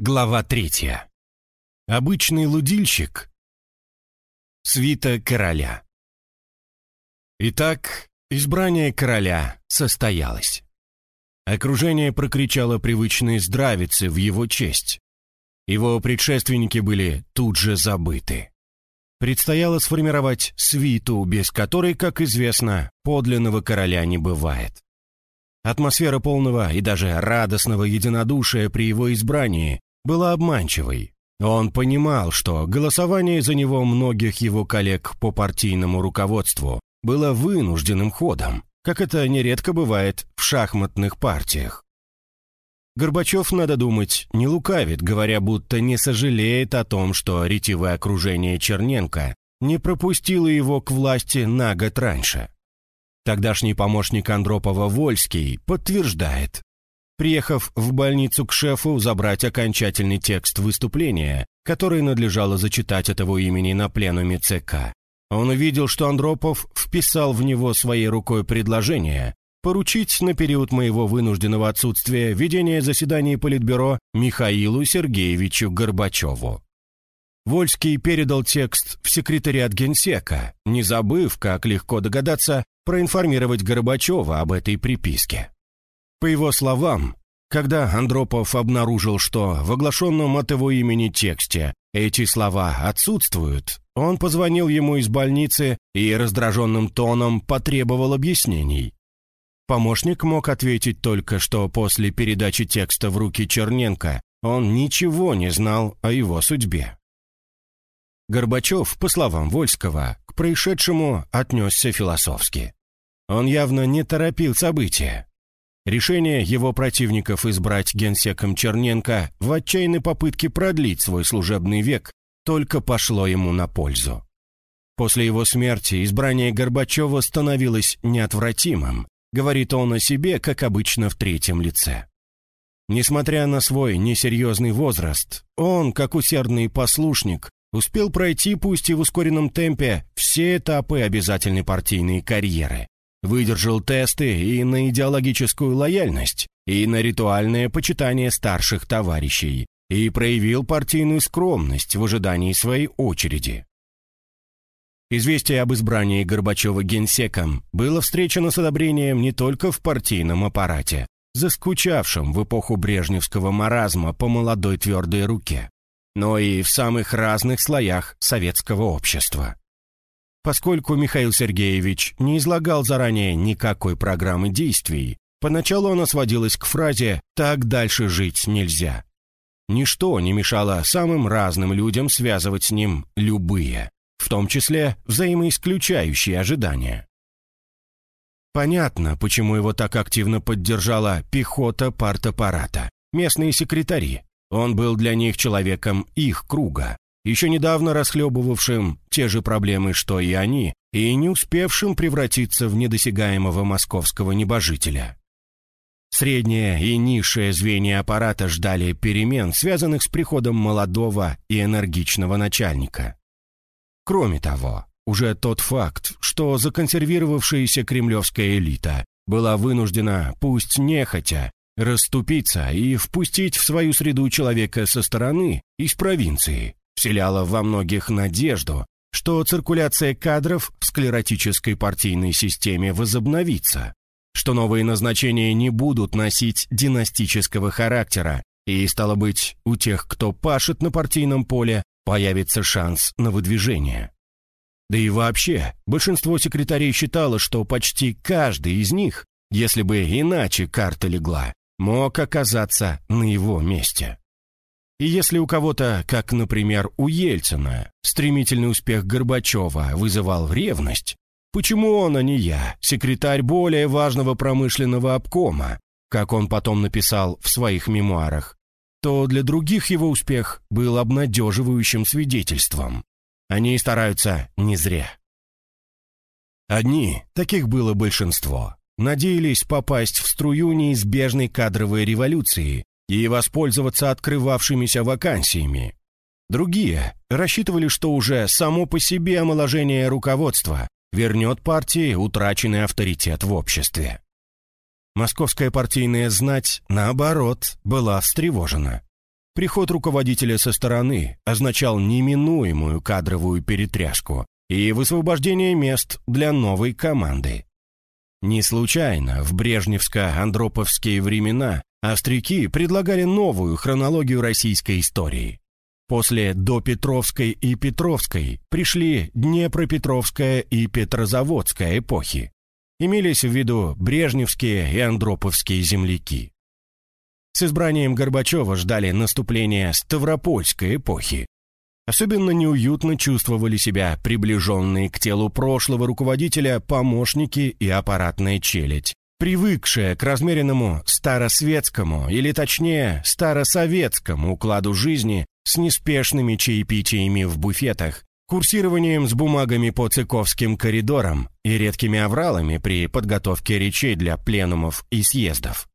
Глава третья. Обычный лудильщик. Свита короля. Итак, избрание короля состоялось. Окружение прокричало привычные здравицы в его честь. Его предшественники были тут же забыты. Предстояло сформировать свиту, без которой, как известно, подлинного короля не бывает. Атмосфера полного и даже радостного единодушия при его избрании была обманчивой. Он понимал, что голосование за него многих его коллег по партийному руководству было вынужденным ходом, как это нередко бывает в шахматных партиях. Горбачев, надо думать, не лукавит, говоря, будто не сожалеет о том, что ретивое окружение Черненко не пропустило его к власти на год раньше. Тогдашний помощник Андропова Вольский подтверждает, приехав в больницу к шефу забрать окончательный текст выступления, который надлежало зачитать от его имени на пленуме ЦК. Он увидел, что Андропов вписал в него своей рукой предложение поручить на период моего вынужденного отсутствия ведение заседаний Политбюро Михаилу Сергеевичу Горбачеву. Вольский передал текст в секретариат Генсека, не забыв, как легко догадаться, проинформировать Горбачева об этой приписке. По его словам, когда Андропов обнаружил, что в оглашенном от его имени тексте эти слова отсутствуют, он позвонил ему из больницы и раздраженным тоном потребовал объяснений. Помощник мог ответить только, что после передачи текста в руки Черненко он ничего не знал о его судьбе. Горбачев, по словам Вольского, к происшедшему отнесся философски. Он явно не торопил события, Решение его противников избрать генсеком Черненко в отчаянной попытке продлить свой служебный век только пошло ему на пользу. После его смерти избрание Горбачева становилось неотвратимым, говорит он о себе, как обычно, в третьем лице. Несмотря на свой несерьезный возраст, он, как усердный послушник, успел пройти, пусть и в ускоренном темпе, все этапы обязательной партийной карьеры выдержал тесты и на идеологическую лояльность, и на ритуальное почитание старших товарищей, и проявил партийную скромность в ожидании своей очереди. Известие об избрании Горбачева генсеком было встречено с одобрением не только в партийном аппарате, заскучавшем в эпоху брежневского маразма по молодой твердой руке, но и в самых разных слоях советского общества. Поскольку Михаил Сергеевич не излагал заранее никакой программы действий, поначалу она сводилась к фразе «так дальше жить нельзя». Ничто не мешало самым разным людям связывать с ним любые, в том числе взаимоисключающие ожидания. Понятно, почему его так активно поддержала пехота партаппарата, местные секретари. Он был для них человеком их круга еще недавно расхлебывавшим те же проблемы, что и они, и не успевшим превратиться в недосягаемого московского небожителя. Среднее и низшее звенья аппарата ждали перемен, связанных с приходом молодого и энергичного начальника. Кроме того, уже тот факт, что законсервировавшаяся кремлевская элита была вынуждена, пусть нехотя, расступиться и впустить в свою среду человека со стороны, из провинции, вселяла во многих надежду, что циркуляция кадров в склеротической партийной системе возобновится, что новые назначения не будут носить династического характера, и, стало быть, у тех, кто пашет на партийном поле, появится шанс на выдвижение. Да и вообще, большинство секретарей считало, что почти каждый из них, если бы иначе карта легла, мог оказаться на его месте. И если у кого-то, как, например, у Ельцина, стремительный успех Горбачева вызывал ревность, почему он, а не я, секретарь более важного промышленного обкома, как он потом написал в своих мемуарах, то для других его успех был обнадеживающим свидетельством. Они стараются не зря. Одни, таких было большинство, надеялись попасть в струю неизбежной кадровой революции и воспользоваться открывавшимися вакансиями. Другие рассчитывали, что уже само по себе омоложение руководства вернет партии утраченный авторитет в обществе. Московская партийная знать, наоборот, была встревожена. Приход руководителя со стороны означал неминуемую кадровую перетряску и высвобождение мест для новой команды. Не случайно в брежневско-андроповские времена остряки предлагали новую хронологию российской истории. После допетровской и Петровской пришли Днепропетровская и Петрозаводская эпохи. Имелись в виду брежневские и андроповские земляки. С избранием Горбачева ждали наступления Ставропольской эпохи. Особенно неуютно чувствовали себя приближенные к телу прошлого руководителя помощники и аппаратная челядь, привыкшая к размеренному старосветскому, или точнее старосоветскому укладу жизни с неспешными чаепитиями в буфетах, курсированием с бумагами по цыковским коридорам и редкими авралами при подготовке речей для пленумов и съездов.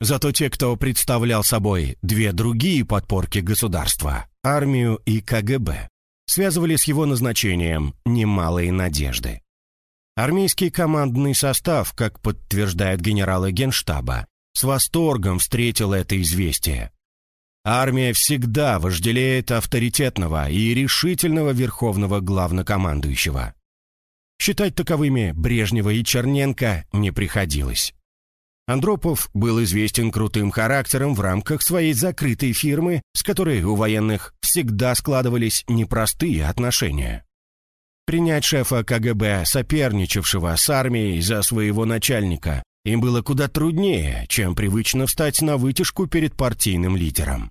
Зато те, кто представлял собой две другие подпорки государства, армию и КГБ, связывали с его назначением немалые надежды. Армейский командный состав, как подтверждают генералы Генштаба, с восторгом встретил это известие. Армия всегда вожделеет авторитетного и решительного верховного главнокомандующего. Считать таковыми Брежнева и Черненко не приходилось. Андропов был известен крутым характером в рамках своей закрытой фирмы, с которой у военных всегда складывались непростые отношения. Принять шефа КГБ, соперничавшего с армией за своего начальника, им было куда труднее, чем привычно встать на вытяжку перед партийным лидером.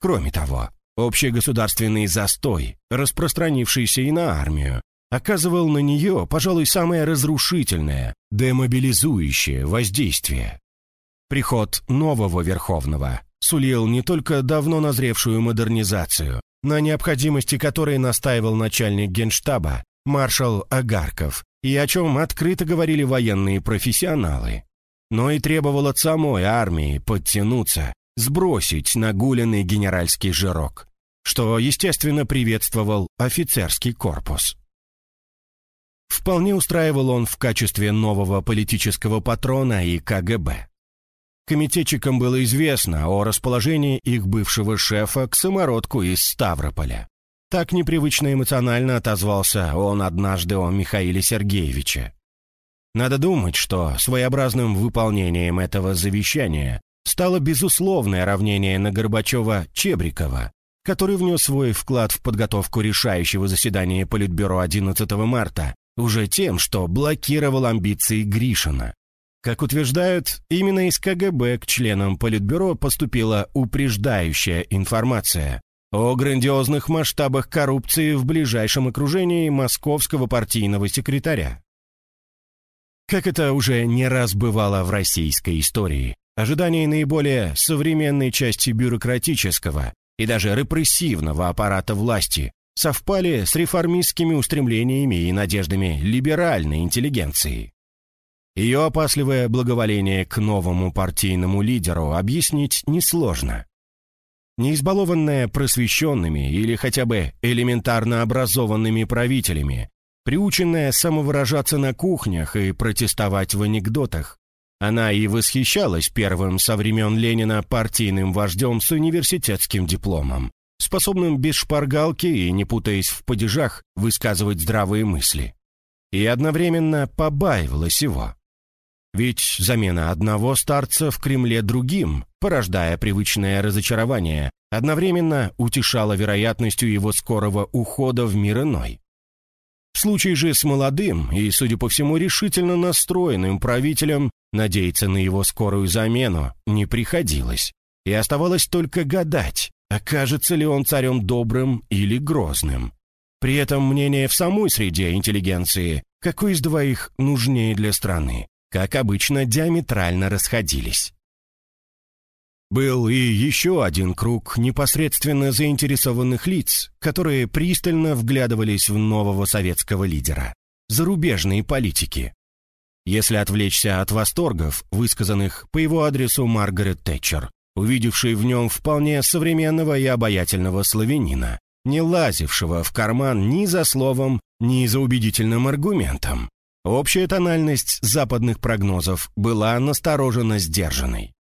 Кроме того, общий государственный застой, распространившийся и на армию, оказывал на нее, пожалуй, самое разрушительное, демобилизующее воздействие. Приход нового Верховного сулил не только давно назревшую модернизацию, на необходимости которой настаивал начальник генштаба, маршал Агарков, и о чем открыто говорили военные профессионалы, но и требовал от самой армии подтянуться, сбросить нагуленный генеральский жирок, что, естественно, приветствовал офицерский корпус. Вполне устраивал он в качестве нового политического патрона и КГБ. Комитетчикам было известно о расположении их бывшего шефа к самородку из Ставрополя. Так непривычно эмоционально отозвался он однажды о Михаиле Сергеевиче. Надо думать, что своеобразным выполнением этого завещания стало безусловное равнение на Горбачева-Чебрикова, который внес свой вклад в подготовку решающего заседания Политбюро 11 марта уже тем, что блокировал амбиции Гришина. Как утверждают, именно из КГБ к членам Политбюро поступила упреждающая информация о грандиозных масштабах коррупции в ближайшем окружении московского партийного секретаря. Как это уже не раз бывало в российской истории, ожидания наиболее современной части бюрократического и даже репрессивного аппарата власти совпали с реформистскими устремлениями и надеждами либеральной интеллигенции. Ее опасливое благоволение к новому партийному лидеру объяснить несложно. Не избалованная просвещенными или хотя бы элементарно образованными правителями, приученная самовыражаться на кухнях и протестовать в анекдотах, она и восхищалась первым со времен Ленина партийным вождем с университетским дипломом, способным без шпаргалки и не путаясь в падежах высказывать здравые мысли. И одновременно побаивалась его. Ведь замена одного старца в Кремле другим, порождая привычное разочарование, одновременно утешала вероятностью его скорого ухода в мир иной. В же с молодым и, судя по всему, решительно настроенным правителем надеяться на его скорую замену не приходилось, и оставалось только гадать, окажется ли он царем добрым или грозным. При этом мнение в самой среде интеллигенции, какой из двоих нужнее для страны, как обычно, диаметрально расходились. Был и еще один круг непосредственно заинтересованных лиц, которые пристально вглядывались в нового советского лидера – зарубежные политики. Если отвлечься от восторгов, высказанных по его адресу Маргарет Тэтчер, увидевший в нем вполне современного и обаятельного славянина, не лазившего в карман ни за словом, ни за убедительным аргументом. Общая тональность западных прогнозов была настороженно сдержанной.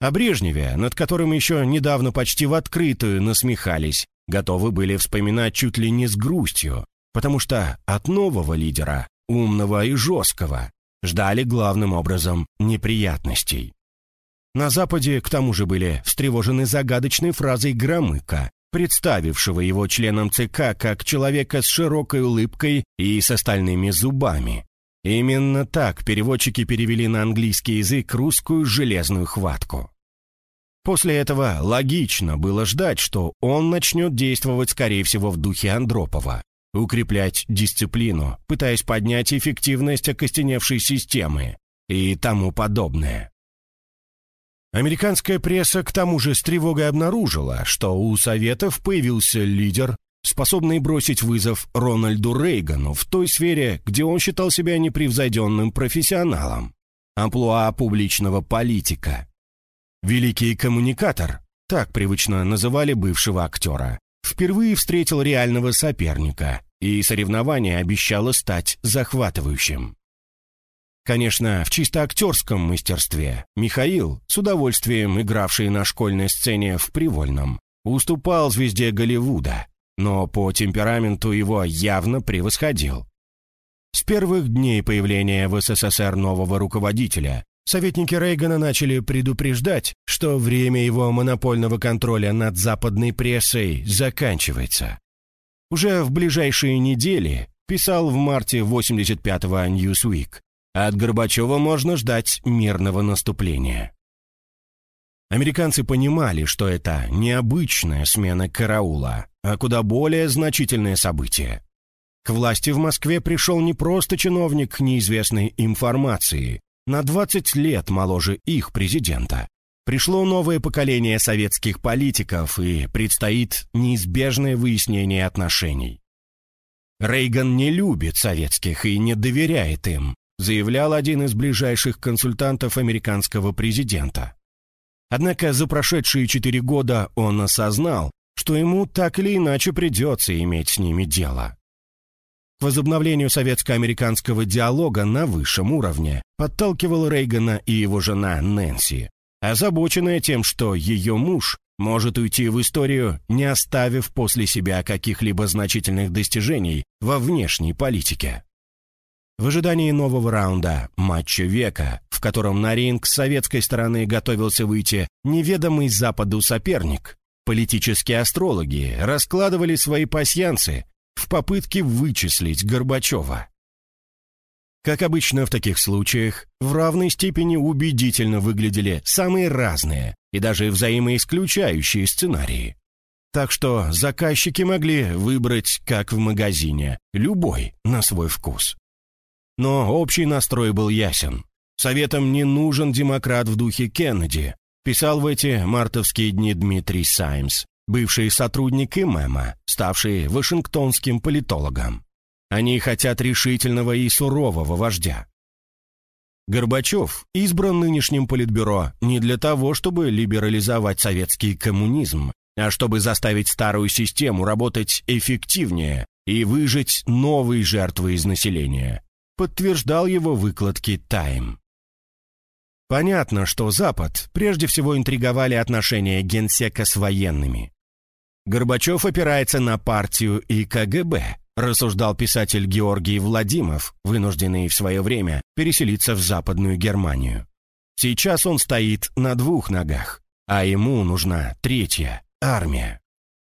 О Брежневе, над которым еще недавно почти в открытую насмехались, готовы были вспоминать чуть ли не с грустью, потому что от нового лидера, умного и жесткого, ждали главным образом неприятностей. На Западе, к тому же, были встревожены загадочной фразой Громыка, представившего его членом ЦК как человека с широкой улыбкой и с остальными зубами. Именно так переводчики перевели на английский язык русскую железную хватку. После этого логично было ждать, что он начнет действовать, скорее всего, в духе Андропова, укреплять дисциплину, пытаясь поднять эффективность окостеневшей системы и тому подобное. Американская пресса к тому же с тревогой обнаружила, что у Советов появился лидер, способный бросить вызов Рональду Рейгану в той сфере, где он считал себя непревзойденным профессионалом, амплуа публичного политика. Великий коммуникатор, так привычно называли бывшего актера, впервые встретил реального соперника, и соревнование обещало стать захватывающим. Конечно, в чисто актерском мастерстве Михаил, с удовольствием игравший на школьной сцене в Привольном, уступал звезде Голливуда, но по темпераменту его явно превосходил. С первых дней появления в СССР нового руководителя советники Рейгана начали предупреждать, что время его монопольного контроля над западной прессой заканчивается. Уже в ближайшие недели писал в марте 85-го Newsweek, от Горбачева можно ждать мирного наступления. Американцы понимали, что это необычная смена караула, а куда более значительное событие. К власти в Москве пришел не просто чиновник неизвестной информации, на 20 лет моложе их президента. Пришло новое поколение советских политиков, и предстоит неизбежное выяснение отношений. Рейган не любит советских и не доверяет им, заявлял один из ближайших консультантов американского президента. Однако за прошедшие четыре года он осознал, что ему так или иначе придется иметь с ними дело. К возобновлению советско-американского диалога на высшем уровне подталкивал Рейгана и его жена Нэнси, озабоченная тем, что ее муж может уйти в историю, не оставив после себя каких-либо значительных достижений во внешней политике. В ожидании нового раунда матча века, в котором на ринг с советской стороны готовился выйти неведомый Западу соперник, политические астрологи раскладывали свои пасьянцы в попытке вычислить Горбачева. Как обычно в таких случаях, в равной степени убедительно выглядели самые разные и даже взаимоисключающие сценарии. Так что заказчики могли выбрать, как в магазине, любой на свой вкус. Но общий настрой был ясен. Советам не нужен демократ в духе Кеннеди, писал в эти мартовские дни Дмитрий Саймс, бывший сотрудник ИМЭМа, ставший вашингтонским политологом. Они хотят решительного и сурового вождя. Горбачев избран нынешним политбюро не для того, чтобы либерализовать советский коммунизм, а чтобы заставить старую систему работать эффективнее и выжить новые жертвы из населения, подтверждал его выкладки «Тайм». Понятно, что Запад прежде всего интриговали отношения генсека с военными. Горбачев опирается на партию и КГБ, рассуждал писатель Георгий Владимов, вынужденный в свое время переселиться в Западную Германию. Сейчас он стоит на двух ногах, а ему нужна третья – армия.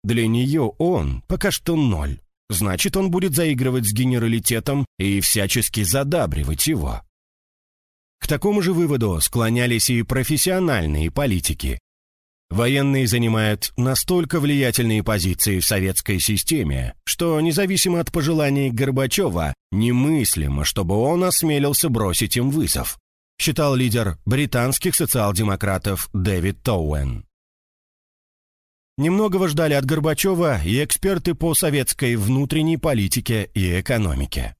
Для нее он пока что ноль, значит, он будет заигрывать с генералитетом и всячески задабривать его. К такому же выводу склонялись и профессиональные политики. Военные занимают настолько влиятельные позиции в советской системе, что, независимо от пожеланий Горбачева, немыслимо, чтобы он осмелился бросить им вызов, считал лидер британских социал-демократов Дэвид Тоуэн. Немногого ждали от Горбачева и эксперты по советской внутренней политике и экономике.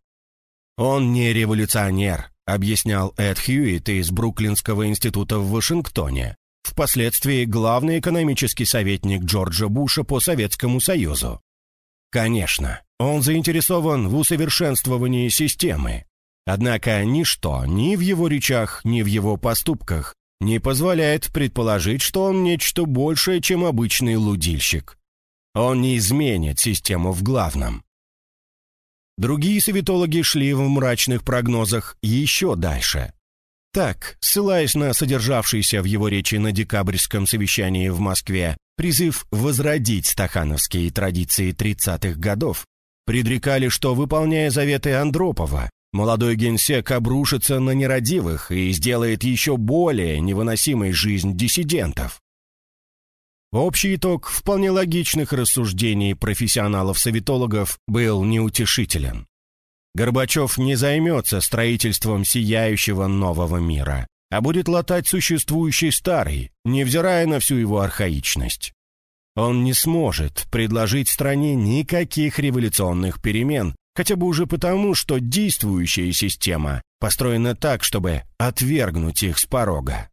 «Он не революционер», — объяснял Эд Хьюитт из Бруклинского института в Вашингтоне, впоследствии главный экономический советник Джорджа Буша по Советскому Союзу. Конечно, он заинтересован в усовершенствовании системы. Однако ничто ни в его речах, ни в его поступках не позволяет предположить, что он нечто большее, чем обычный лудильщик. Он не изменит систему в главном. Другие советологи шли в мрачных прогнозах еще дальше. Так, ссылаясь на содержавшийся в его речи на декабрьском совещании в Москве призыв возродить стахановские традиции 30-х годов, предрекали, что, выполняя заветы Андропова, молодой генсек обрушится на нерадивых и сделает еще более невыносимой жизнь диссидентов. Общий итог вполне логичных рассуждений профессионалов-советологов был неутешителен. Горбачев не займется строительством сияющего нового мира, а будет латать существующий старый, невзирая на всю его архаичность. Он не сможет предложить стране никаких революционных перемен, хотя бы уже потому, что действующая система построена так, чтобы отвергнуть их с порога.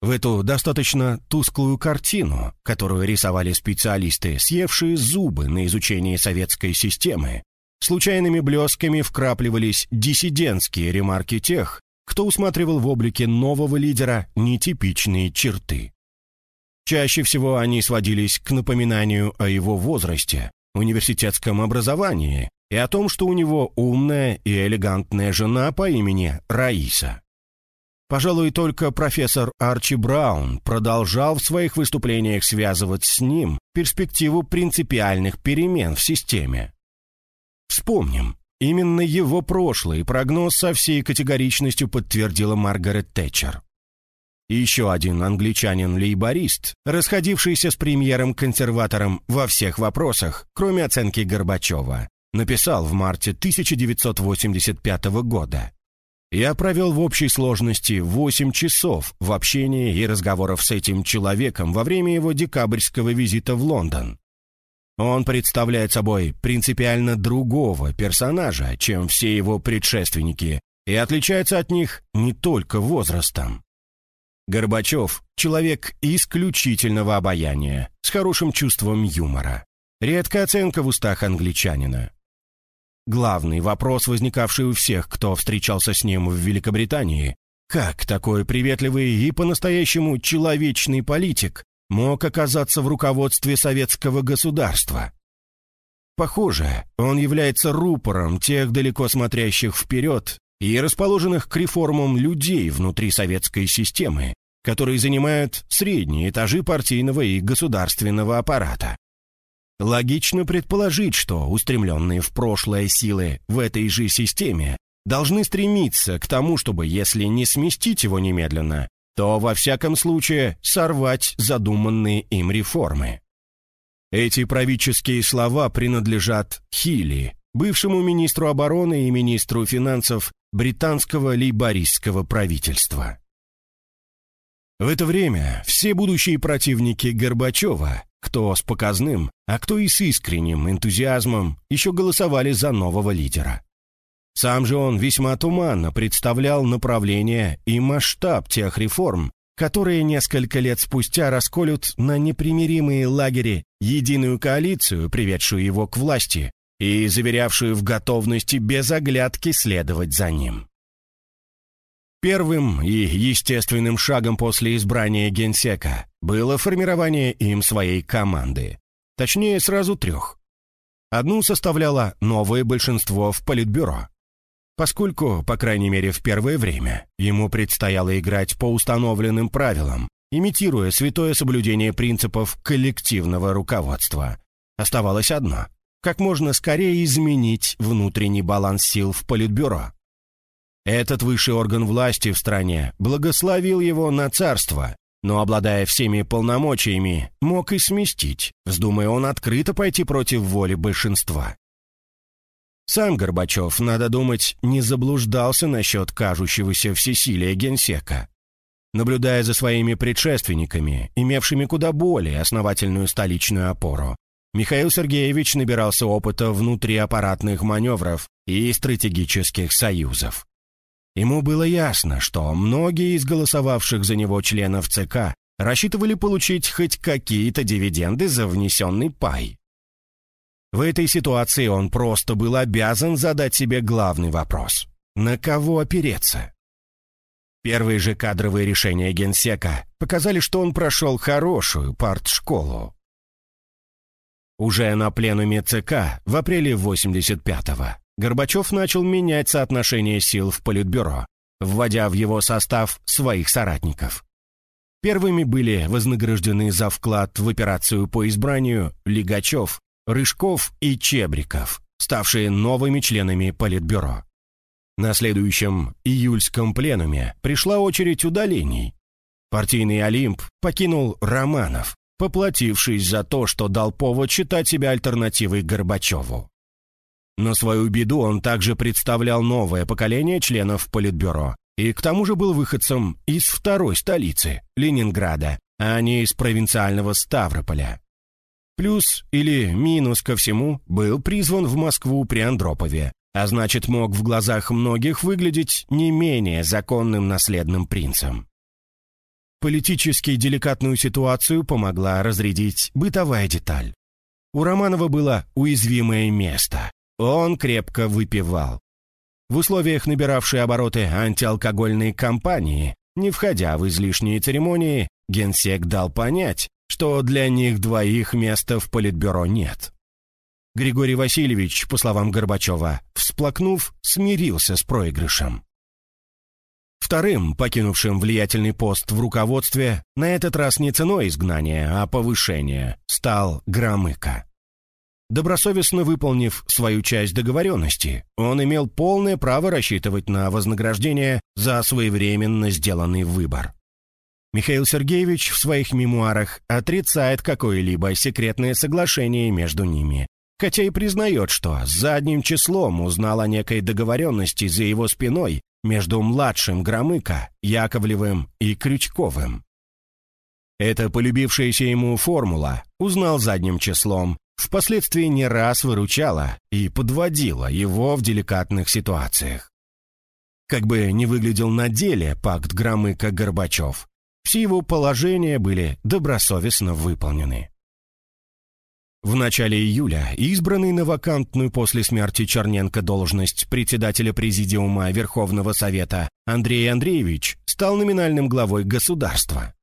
В эту достаточно тусклую картину, которую рисовали специалисты, съевшие зубы на изучение советской системы, случайными блесками вкрапливались диссидентские ремарки тех, кто усматривал в облике нового лидера нетипичные черты. Чаще всего они сводились к напоминанию о его возрасте, университетском образовании и о том, что у него умная и элегантная жена по имени Раиса. Пожалуй, только профессор Арчи Браун продолжал в своих выступлениях связывать с ним перспективу принципиальных перемен в системе. Вспомним, именно его прошлый прогноз со всей категоричностью подтвердила Маргарет Тэтчер. И еще один англичанин-лейборист, расходившийся с премьером-консерватором во всех вопросах, кроме оценки Горбачева, написал в марте 1985 года я провел в общей сложности 8 часов в общении и разговорах с этим человеком во время его декабрьского визита в Лондон. Он представляет собой принципиально другого персонажа, чем все его предшественники, и отличается от них не только возрастом. Горбачев — человек исключительного обаяния, с хорошим чувством юмора. Редкая оценка в устах англичанина. Главный вопрос, возникавший у всех, кто встречался с ним в Великобритании, как такой приветливый и по-настоящему человечный политик мог оказаться в руководстве советского государства? Похоже, он является рупором тех далеко смотрящих вперед и расположенных к реформам людей внутри советской системы, которые занимают средние этажи партийного и государственного аппарата. Логично предположить, что устремленные в прошлое силы в этой же системе должны стремиться к тому, чтобы, если не сместить его немедленно, то, во всяком случае, сорвать задуманные им реформы. Эти правительские слова принадлежат Хилли, бывшему министру обороны и министру финансов британского лейбористского правительства. В это время все будущие противники Горбачева кто с показным, а кто и с искренним энтузиазмом еще голосовали за нового лидера. Сам же он весьма туманно представлял направление и масштаб тех реформ, которые несколько лет спустя расколют на непримиримые лагеря единую коалицию, приведшую его к власти и заверявшую в готовности без оглядки следовать за ним. Первым и естественным шагом после избрания генсека было формирование им своей команды. Точнее, сразу трех. Одну составляло новое большинство в Политбюро. Поскольку, по крайней мере в первое время, ему предстояло играть по установленным правилам, имитируя святое соблюдение принципов коллективного руководства. Оставалось одно – как можно скорее изменить внутренний баланс сил в Политбюро. Этот высший орган власти в стране благословил его на царство, но, обладая всеми полномочиями, мог и сместить, вздумая он открыто пойти против воли большинства. Сам Горбачев, надо думать, не заблуждался насчет кажущегося всесилия генсека. Наблюдая за своими предшественниками, имевшими куда более основательную столичную опору, Михаил Сергеевич набирался опыта внутриаппаратных маневров и стратегических союзов. Ему было ясно, что многие из голосовавших за него членов ЦК рассчитывали получить хоть какие-то дивиденды за внесенный пай. В этой ситуации он просто был обязан задать себе главный вопрос. На кого опереться? Первые же кадровые решения генсека показали, что он прошел хорошую партшколу. Уже на пленуме ЦК в апреле 85-го Горбачев начал менять соотношение сил в Политбюро, вводя в его состав своих соратников. Первыми были вознаграждены за вклад в операцию по избранию Лигачев, Рыжков и Чебриков, ставшие новыми членами Политбюро. На следующем июльском пленуме пришла очередь удалений. Партийный Олимп покинул Романов, поплатившись за то, что дал повод считать себя альтернативой Горбачеву. На свою беду он также представлял новое поколение членов Политбюро и к тому же был выходцем из второй столицы, Ленинграда, а не из провинциального Ставрополя. Плюс или минус ко всему был призван в Москву при Андропове, а значит мог в глазах многих выглядеть не менее законным наследным принцем. Политически деликатную ситуацию помогла разрядить бытовая деталь. У Романова было уязвимое место. Он крепко выпивал. В условиях набиравшей обороты антиалкогольной кампании, не входя в излишние церемонии, генсек дал понять, что для них двоих места в политбюро нет. Григорий Васильевич, по словам Горбачева, всплакнув, смирился с проигрышем. Вторым, покинувшим влиятельный пост в руководстве, на этот раз не ценой изгнания, а повышения, стал Громыко. Добросовестно выполнив свою часть договоренности, он имел полное право рассчитывать на вознаграждение за своевременно сделанный выбор. Михаил Сергеевич в своих мемуарах отрицает какое-либо секретное соглашение между ними, хотя и признает, что задним числом узнал о некой договоренности за его спиной между младшим Громыко, Яковлевым и Крючковым. Эта полюбившаяся ему формула узнал задним числом, впоследствии не раз выручала и подводила его в деликатных ситуациях. Как бы не выглядел на деле пакт Громыко-Горбачев, все его положения были добросовестно выполнены. В начале июля избранный на вакантную после смерти Черненко должность председателя Президиума Верховного Совета Андрей Андреевич стал номинальным главой государства.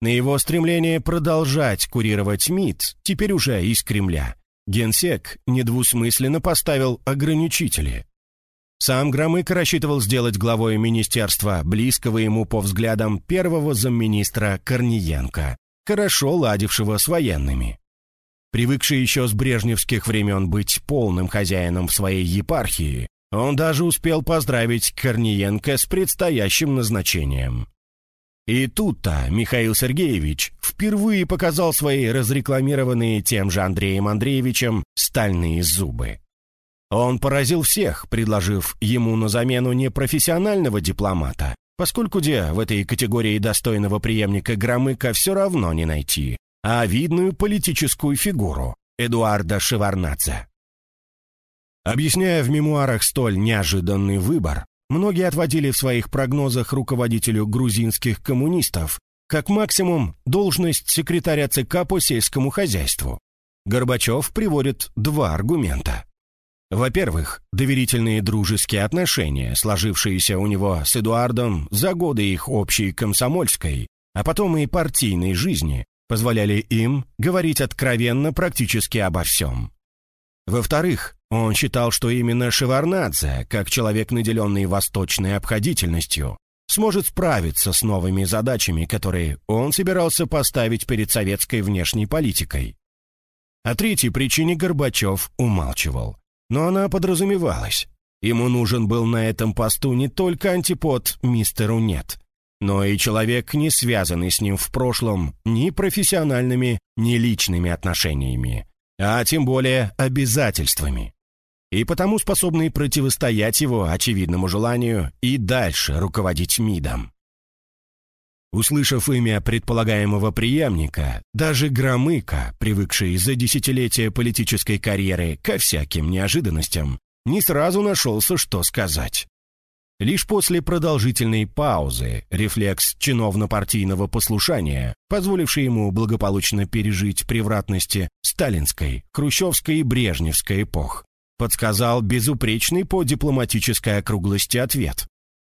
На его стремление продолжать курировать МИД, теперь уже из Кремля, генсек недвусмысленно поставил ограничители. Сам Громыко рассчитывал сделать главой министерства близкого ему по взглядам первого замминистра Корниенко, хорошо ладившего с военными. Привыкший еще с брежневских времен быть полным хозяином в своей епархии, он даже успел поздравить Корниенко с предстоящим назначением. И тут-то Михаил Сергеевич впервые показал свои разрекламированные тем же Андреем Андреевичем стальные зубы. Он поразил всех, предложив ему на замену не профессионального дипломата, поскольку где в этой категории достойного преемника Громыка все равно не найти, а видную политическую фигуру Эдуарда Шеварнадзе. Объясняя в мемуарах столь неожиданный выбор, многие отводили в своих прогнозах руководителю грузинских коммунистов как максимум должность секретаря ЦК по сельскому хозяйству. Горбачев приводит два аргумента. Во-первых, доверительные дружеские отношения, сложившиеся у него с Эдуардом за годы их общей комсомольской, а потом и партийной жизни, позволяли им говорить откровенно практически обо всем. Во-вторых, он считал, что именно Шеварнадзе, как человек, наделенный восточной обходительностью, сможет справиться с новыми задачами, которые он собирался поставить перед советской внешней политикой. О третьей причине Горбачев умалчивал, но она подразумевалась. Ему нужен был на этом посту не только антипод мистеру «нет», но и человек, не связанный с ним в прошлом ни профессиональными, ни личными отношениями, а тем более обязательствами. И потому способный противостоять его очевидному желанию и дальше руководить МИДом. Услышав имя предполагаемого преемника, даже Громыко, привыкший за десятилетия политической карьеры ко всяким неожиданностям, не сразу нашелся, что сказать. Лишь после продолжительной паузы рефлекс чиновно-партийного послушания, позволивший ему благополучно пережить превратности сталинской, хрущевской и брежневской эпох, подсказал безупречный по дипломатической округлости ответ.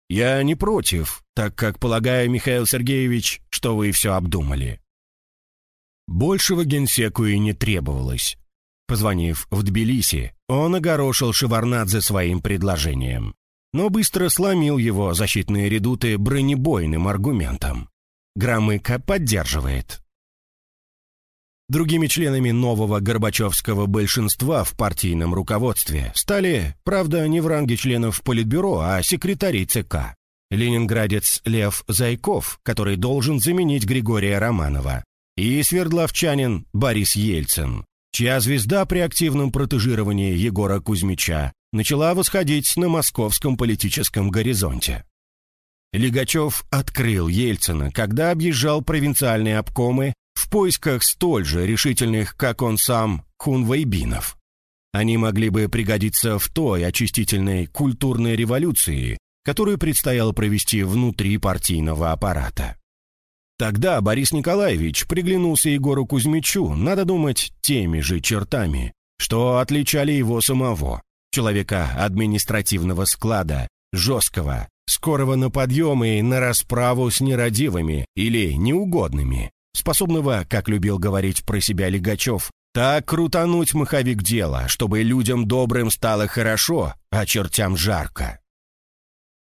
Я не против, так как полагаю, Михаил Сергеевич, что вы все обдумали». Большего генсеку и не требовалось. Позвонив в Тбилиси, он огорошил Шеварнадзе своим предложением, но быстро сломил его защитные редуты бронебойным аргументом. Громыко поддерживает. Другими членами нового Горбачевского большинства в партийном руководстве стали, правда, не в ранге членов Политбюро, а секретарей ЦК. Ленинградец Лев Зайков, который должен заменить Григория Романова, и свердловчанин Борис Ельцин, чья звезда при активном протежировании Егора Кузьмича начала восходить на московском политическом горизонте. Лигачев открыл Ельцина, когда объезжал провинциальные обкомы в поисках столь же решительных, как он сам, хунвейбинов. Они могли бы пригодиться в той очистительной культурной революции, которую предстояло провести внутри партийного аппарата. Тогда Борис Николаевич приглянулся Егору Кузьмичу, надо думать, теми же чертами, что отличали его самого, человека административного склада, жесткого, скорого на подъем и на расправу с нерадивыми или неугодными, способного, как любил говорить про себя Легачев, так крутануть маховик дела, чтобы людям добрым стало хорошо, а чертям жарко.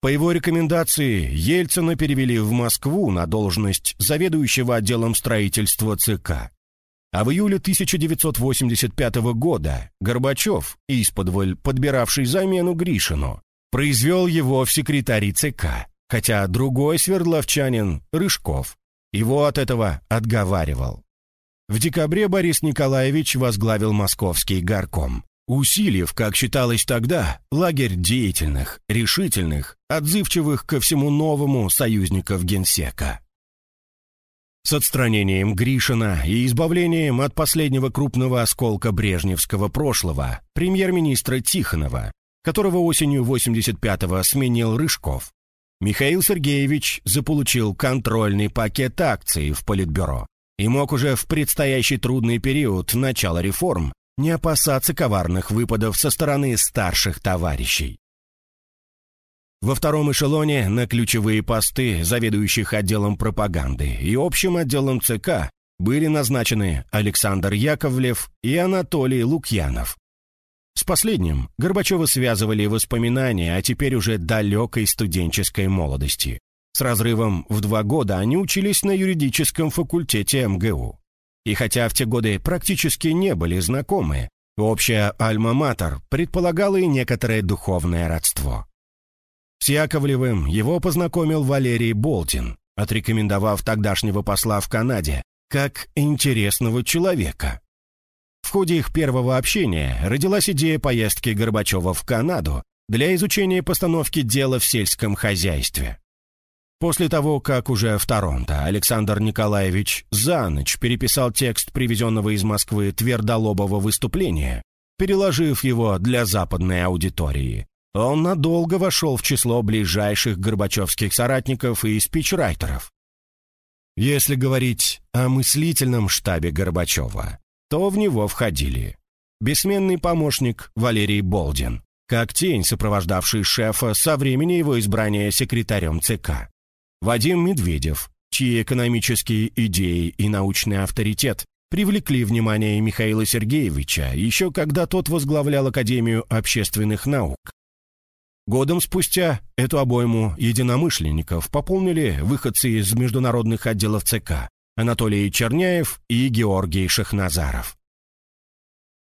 По его рекомендации Ельцина перевели в Москву на должность заведующего отделом строительства ЦК. А в июле 1985 года Горбачев, исподволь подбиравший замену Гришину, произвел его в секретари ЦК, хотя другой свердловчанин, Рыжков, его от этого отговаривал. В декабре Борис Николаевич возглавил московский горком усилив, как считалось тогда, лагерь деятельных, решительных, отзывчивых ко всему новому союзников генсека. С отстранением Гришина и избавлением от последнего крупного осколка брежневского прошлого, премьер-министра Тихонова, которого осенью 85-го сменил Рыжков, Михаил Сергеевич заполучил контрольный пакет акций в Политбюро и мог уже в предстоящий трудный период начала реформ не опасаться коварных выпадов со стороны старших товарищей. Во втором эшелоне на ключевые посты заведующих отделом пропаганды и общим отделом ЦК были назначены Александр Яковлев и Анатолий Лукьянов. С последним Горбачева связывали воспоминания о теперь уже далекой студенческой молодости. С разрывом в два года они учились на юридическом факультете МГУ. И хотя в те годы практически не были знакомы, общая альма-матер предполагала и некоторое духовное родство. С Яковлевым его познакомил Валерий Болтин, отрекомендовав тогдашнего посла в Канаде как интересного человека. В ходе их первого общения родилась идея поездки Горбачева в Канаду для изучения постановки дела в сельском хозяйстве. После того, как уже в Торонто Александр Николаевич за ночь переписал текст привезенного из Москвы твердолобого выступления, переложив его для западной аудитории, он надолго вошел в число ближайших горбачевских соратников и спичрайтеров. Если говорить о мыслительном штабе Горбачева, то в него входили. Бессменный помощник Валерий Болдин, как тень, сопровождавший шефа со времени его избрания секретарем ЦК, Вадим Медведев, чьи экономические идеи и научный авторитет привлекли внимание Михаила Сергеевича еще когда тот возглавлял Академию общественных наук. Годом спустя эту обойму единомышленников пополнили выходцы из международных отделов ЦК Анатолий Черняев и Георгий Шахназаров.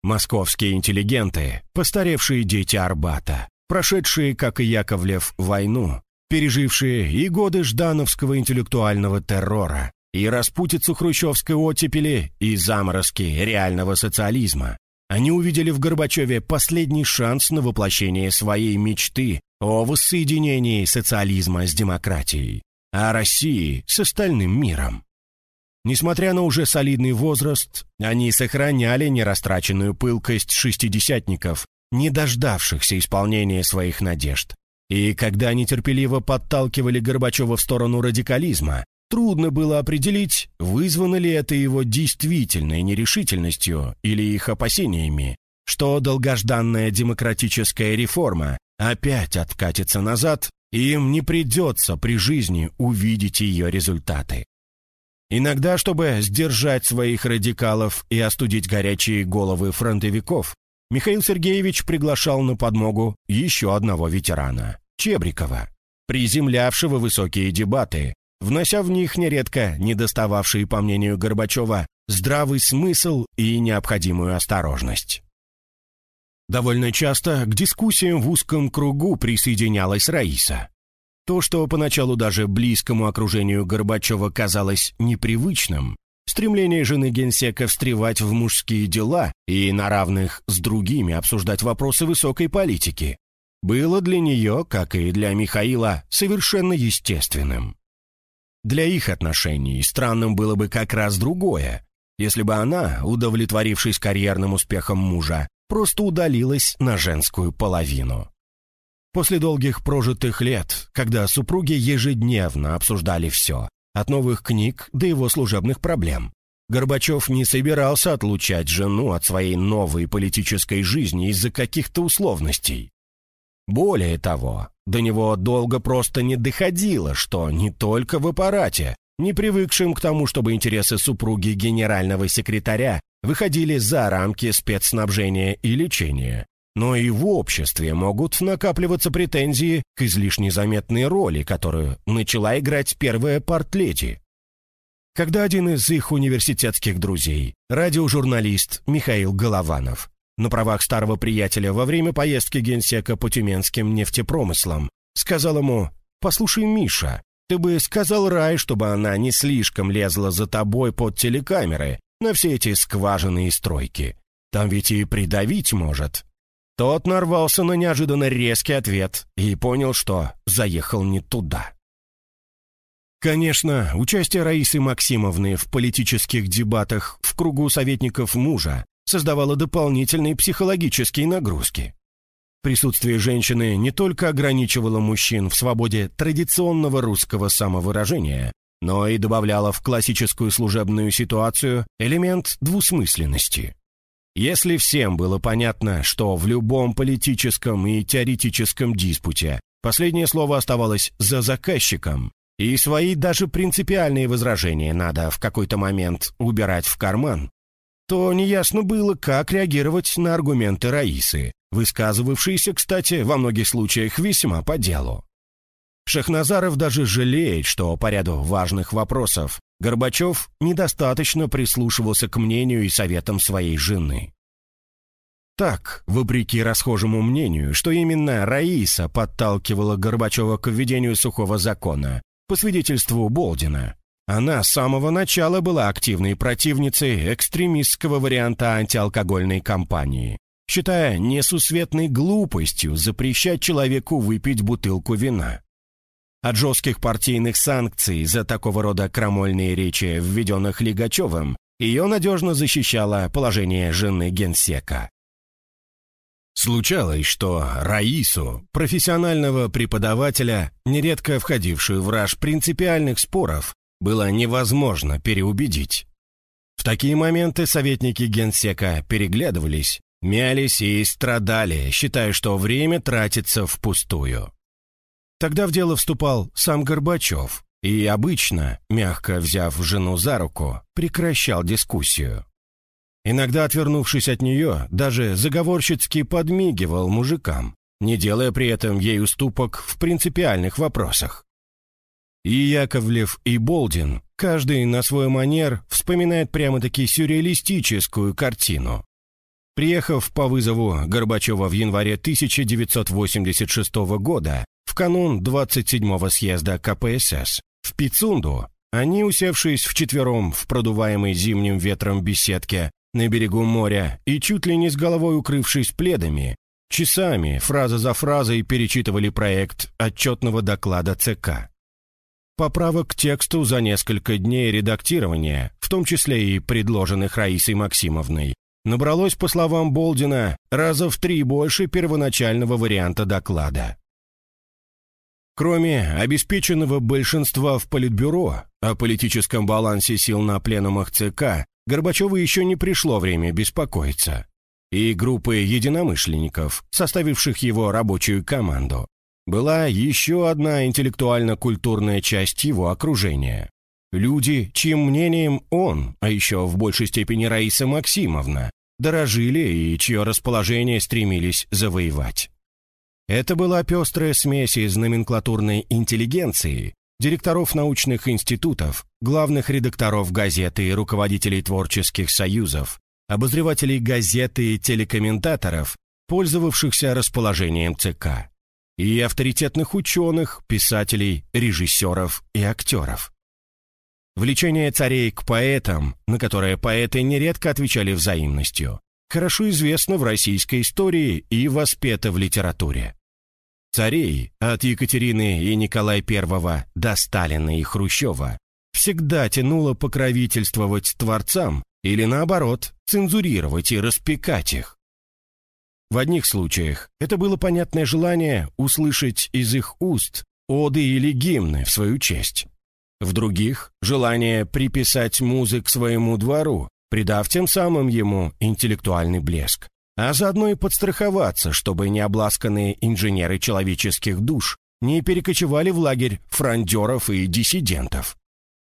Московские интеллигенты, постаревшие дети Арбата, прошедшие, как и Яковлев, войну, пережившие и годы ждановского интеллектуального террора, и распутицу хрущевской оттепели, и заморозки реального социализма. Они увидели в Горбачеве последний шанс на воплощение своей мечты о воссоединении социализма с демократией, а России с остальным миром. Несмотря на уже солидный возраст, они сохраняли нерастраченную пылкость шестидесятников, не дождавшихся исполнения своих надежд, и когда они терпеливо подталкивали Горбачева в сторону радикализма, трудно было определить, вызвано ли это его действительной нерешительностью или их опасениями, что долгожданная демократическая реформа опять откатится назад и им не придется при жизни увидеть ее результаты. Иногда, чтобы сдержать своих радикалов и остудить горячие головы фронтовиков, Михаил Сергеевич приглашал на подмогу еще одного ветерана – Чебрикова, приземлявшего высокие дебаты, внося в них нередко недостававшие, по мнению Горбачева, здравый смысл и необходимую осторожность. Довольно часто к дискуссиям в узком кругу присоединялась Раиса. То, что поначалу даже близкому окружению Горбачева казалось непривычным, стремление жены генсека встревать в мужские дела и на равных с другими обсуждать вопросы высокой политики, было для нее, как и для Михаила, совершенно естественным. Для их отношений странным было бы как раз другое, если бы она, удовлетворившись карьерным успехом мужа, просто удалилась на женскую половину. После долгих прожитых лет, когда супруги ежедневно обсуждали все, от новых книг до его служебных проблем, Горбачев не собирался отлучать жену от своей новой политической жизни из-за каких-то условностей. Более того, до него долго просто не доходило, что не только в аппарате, не привыкшим к тому, чтобы интересы супруги генерального секретаря выходили за рамки спецснабжения и лечения, но и в обществе могут накапливаться претензии к излишне заметной роли, которую начала играть первая портледи. Когда один из их университетских друзей, радиожурналист Михаил Голованов, на правах старого приятеля во время поездки генсека по тюменским нефтепромыслам, сказал ему «Послушай, Миша, ты бы сказал Рай, чтобы она не слишком лезла за тобой под телекамеры на все эти скважины и стройки. Там ведь и придавить может». Тот нарвался на неожиданно резкий ответ и понял, что заехал не туда. Конечно, участие Раисы Максимовны в политических дебатах в кругу советников мужа создавало дополнительные психологические нагрузки. Присутствие женщины не только ограничивало мужчин в свободе традиционного русского самовыражения, но и добавляло в классическую служебную ситуацию элемент двусмысленности. Если всем было понятно, что в любом политическом и теоретическом диспуте последнее слово оставалось за заказчиком, и свои даже принципиальные возражения надо в какой-то момент убирать в карман, то неясно было, как реагировать на аргументы Раисы, высказывавшиеся, кстати, во многих случаях весьма по делу. Шахназаров даже жалеет, что по ряду важных вопросов Горбачев недостаточно прислушивался к мнению и советам своей жены. Так, вопреки расхожему мнению, что именно Раиса подталкивала Горбачева к введению сухого закона, по свидетельству Болдина, она с самого начала была активной противницей экстремистского варианта антиалкогольной кампании, считая несусветной глупостью запрещать человеку выпить бутылку вина. От жестких партийных санкций за такого рода крамольные речи, введенных Лигачевым, ее надежно защищало положение жены генсека. Случалось, что Раису, профессионального преподавателя, нередко входившую в раж принципиальных споров, было невозможно переубедить. В такие моменты советники генсека переглядывались, мялись и страдали, считая, что время тратится впустую. Тогда в дело вступал сам Горбачев и обычно, мягко взяв жену за руку, прекращал дискуссию. Иногда, отвернувшись от нее, даже заговорщицки подмигивал мужикам, не делая при этом ей уступок в принципиальных вопросах. И Яковлев, и Болдин, каждый на свой манер, вспоминает прямо-таки сюрреалистическую картину. Приехав по вызову Горбачева в январе 1986 года, в канун 27-го съезда КПСС, в Пицунду, они, усевшись вчетвером в продуваемой зимним ветром беседке на берегу моря и чуть ли не с головой укрывшись пледами, часами, фраза за фразой перечитывали проект отчетного доклада ЦК. Поправок к тексту за несколько дней редактирования, в том числе и предложенных Раисой Максимовной, набралось, по словам Болдина, раза в три больше первоначального варианта доклада. Кроме обеспеченного большинства в Политбюро, о политическом балансе сил на пленумах ЦК, Горбачеву еще не пришло время беспокоиться. И группы единомышленников, составивших его рабочую команду, была еще одна интеллектуально-культурная часть его окружения. Люди, чьим мнением он, а еще в большей степени Раиса Максимовна, дорожили и чье расположение стремились завоевать. Это была пестрая смесь из номенклатурной интеллигенции, директоров научных институтов, главных редакторов газеты и руководителей творческих союзов, обозревателей газеты и телекомментаторов, пользовавшихся расположением ЦК, и авторитетных ученых, писателей, режиссеров и актеров. Влечение царей к поэтам, на которое поэты нередко отвечали взаимностью, хорошо известно в российской истории и воспето в литературе. Царей от Екатерины и Николая I до Сталина и Хрущева всегда тянуло покровительствовать творцам или, наоборот, цензурировать и распекать их. В одних случаях это было понятное желание услышать из их уст оды или гимны в свою честь. В других – желание приписать музык своему двору, придав тем самым ему интеллектуальный блеск, а заодно и подстраховаться, чтобы необласканные инженеры человеческих душ не перекочевали в лагерь фрондеров и диссидентов.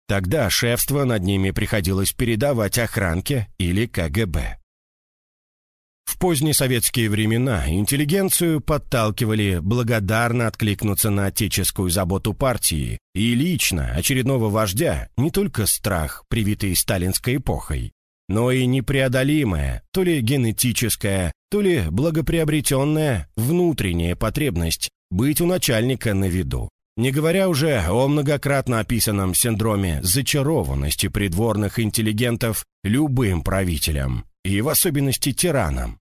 Тогда шефство над ними приходилось передавать охранке или КГБ. В поздние советские времена интеллигенцию подталкивали благодарно откликнуться на отеческую заботу партии и лично очередного вождя не только страх, привитый сталинской эпохой, но и непреодолимая, то ли генетическая, то ли благоприобретенная внутренняя потребность быть у начальника на виду. Не говоря уже о многократно описанном синдроме зачарованности придворных интеллигентов любым правителям и в особенности тираном.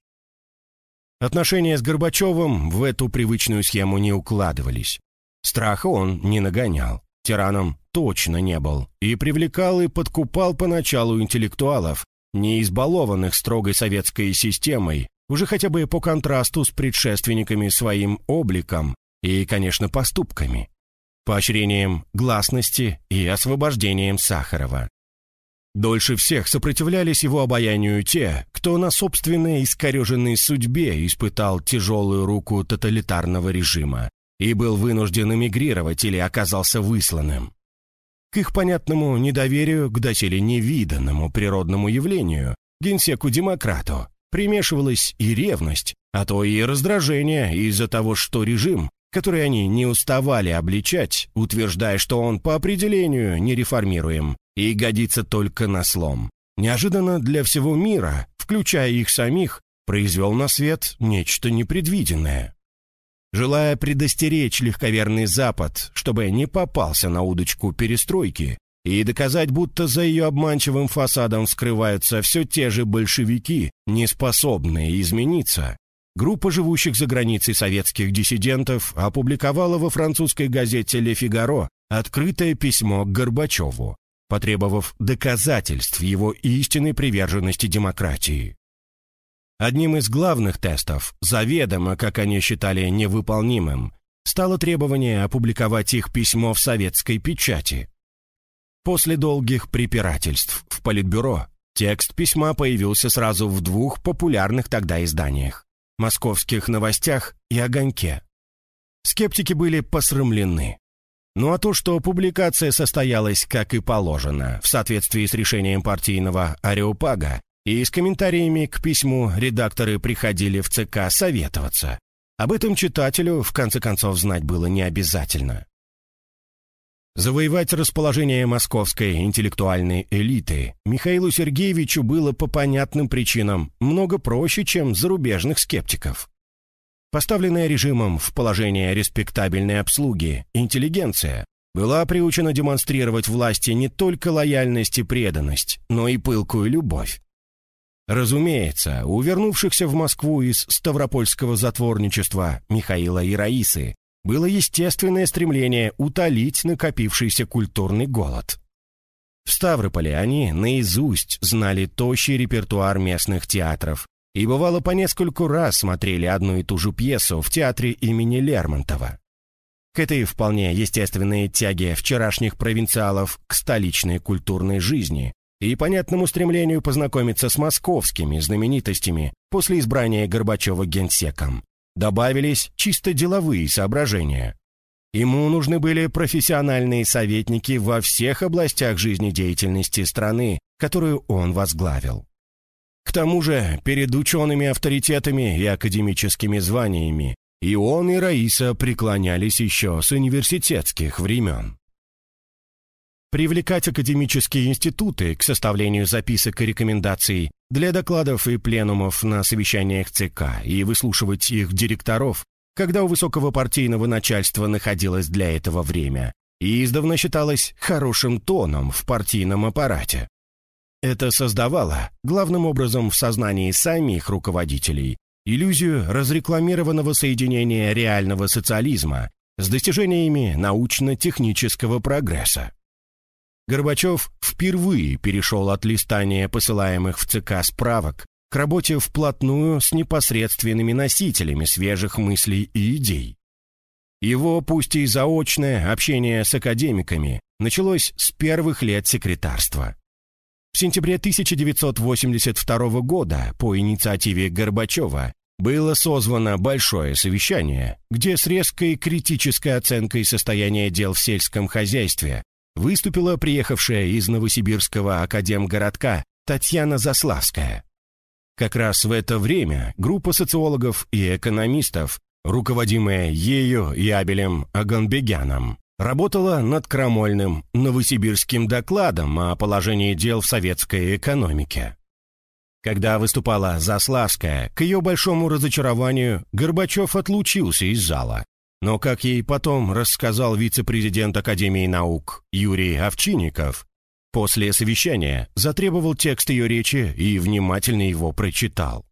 Отношения с Горбачевым в эту привычную схему не укладывались. Страха он не нагонял, тираном точно не был, и привлекал и подкупал поначалу интеллектуалов, не избалованных строгой советской системой, уже хотя бы по контрасту с предшественниками своим обликом и, конечно, поступками, поощрением гласности и освобождением Сахарова. Дольше всех сопротивлялись его обаянию те, кто на собственной искореженной судьбе испытал тяжелую руку тоталитарного режима и был вынужден эмигрировать или оказался высланным. К их понятному недоверию к доселе невиданному природному явлению, генсеку-демократу, примешивалась и ревность, а то и раздражение из-за того, что режим, который они не уставали обличать, утверждая, что он по определению нереформируем, и годится только на слом. Неожиданно для всего мира, включая их самих, произвел на свет нечто непредвиденное. Желая предостеречь легковерный Запад, чтобы не попался на удочку перестройки, и доказать, будто за ее обманчивым фасадом скрываются все те же большевики, не способные измениться, группа живущих за границей советских диссидентов опубликовала во французской газете «Ле Фигаро» открытое письмо к Горбачеву, потребовав доказательств его истинной приверженности демократии. Одним из главных тестов, заведомо, как они считали, невыполнимым, стало требование опубликовать их письмо в советской печати. После долгих препирательств в Политбюро текст письма появился сразу в двух популярных тогда изданиях – «Московских новостях» и «Огоньке». Скептики были посрамлены. Ну а то, что публикация состоялась, как и положено, в соответствии с решением партийного Ареопага, и с комментариями к письму редакторы приходили в ЦК советоваться. Об этом читателю, в конце концов, знать было не обязательно. Завоевать расположение московской интеллектуальной элиты Михаилу Сергеевичу было по понятным причинам много проще, чем зарубежных скептиков. Поставленная режимом в положение респектабельной обслуги, интеллигенция была приучена демонстрировать власти не только лояльность и преданность, но и пылкую любовь. Разумеется, у вернувшихся в Москву из Ставропольского затворничества Михаила и Раисы было естественное стремление утолить накопившийся культурный голод. В Ставрополе они наизусть знали тощий репертуар местных театров, и бывало по нескольку раз смотрели одну и ту же пьесу в театре имени Лермонтова. К этой вполне естественной тяге вчерашних провинциалов к столичной культурной жизни и понятному стремлению познакомиться с московскими знаменитостями после избрания Горбачева генсеком добавились чисто деловые соображения. Ему нужны были профессиональные советники во всех областях жизнедеятельности страны, которую он возглавил. К тому же, перед учеными авторитетами и академическими званиями и он, и Раиса преклонялись еще с университетских времен. Привлекать академические институты к составлению записок и рекомендаций для докладов и пленумов на совещаниях ЦК и выслушивать их директоров, когда у высокого партийного начальства находилось для этого время, и издавна считалось хорошим тоном в партийном аппарате. Это создавало, главным образом в сознании самих руководителей, иллюзию разрекламированного соединения реального социализма с достижениями научно-технического прогресса. Горбачев впервые перешел от листания посылаемых в ЦК справок к работе вплотную с непосредственными носителями свежих мыслей и идей. Его, пусть и заочное, общение с академиками началось с первых лет секретарства. В сентябре 1982 года по инициативе Горбачева было созвано большое совещание, где с резкой критической оценкой состояния дел в сельском хозяйстве выступила приехавшая из Новосибирского академгородка Татьяна Заславская. Как раз в это время группа социологов и экономистов, руководимая ею и Абелем Аганбегяном, работала над крамольным новосибирским докладом о положении дел в советской экономике. Когда выступала Заславская, к ее большому разочарованию Горбачев отлучился из зала. Но, как ей потом рассказал вице-президент Академии наук Юрий Овчинников, после совещания затребовал текст ее речи и внимательно его прочитал.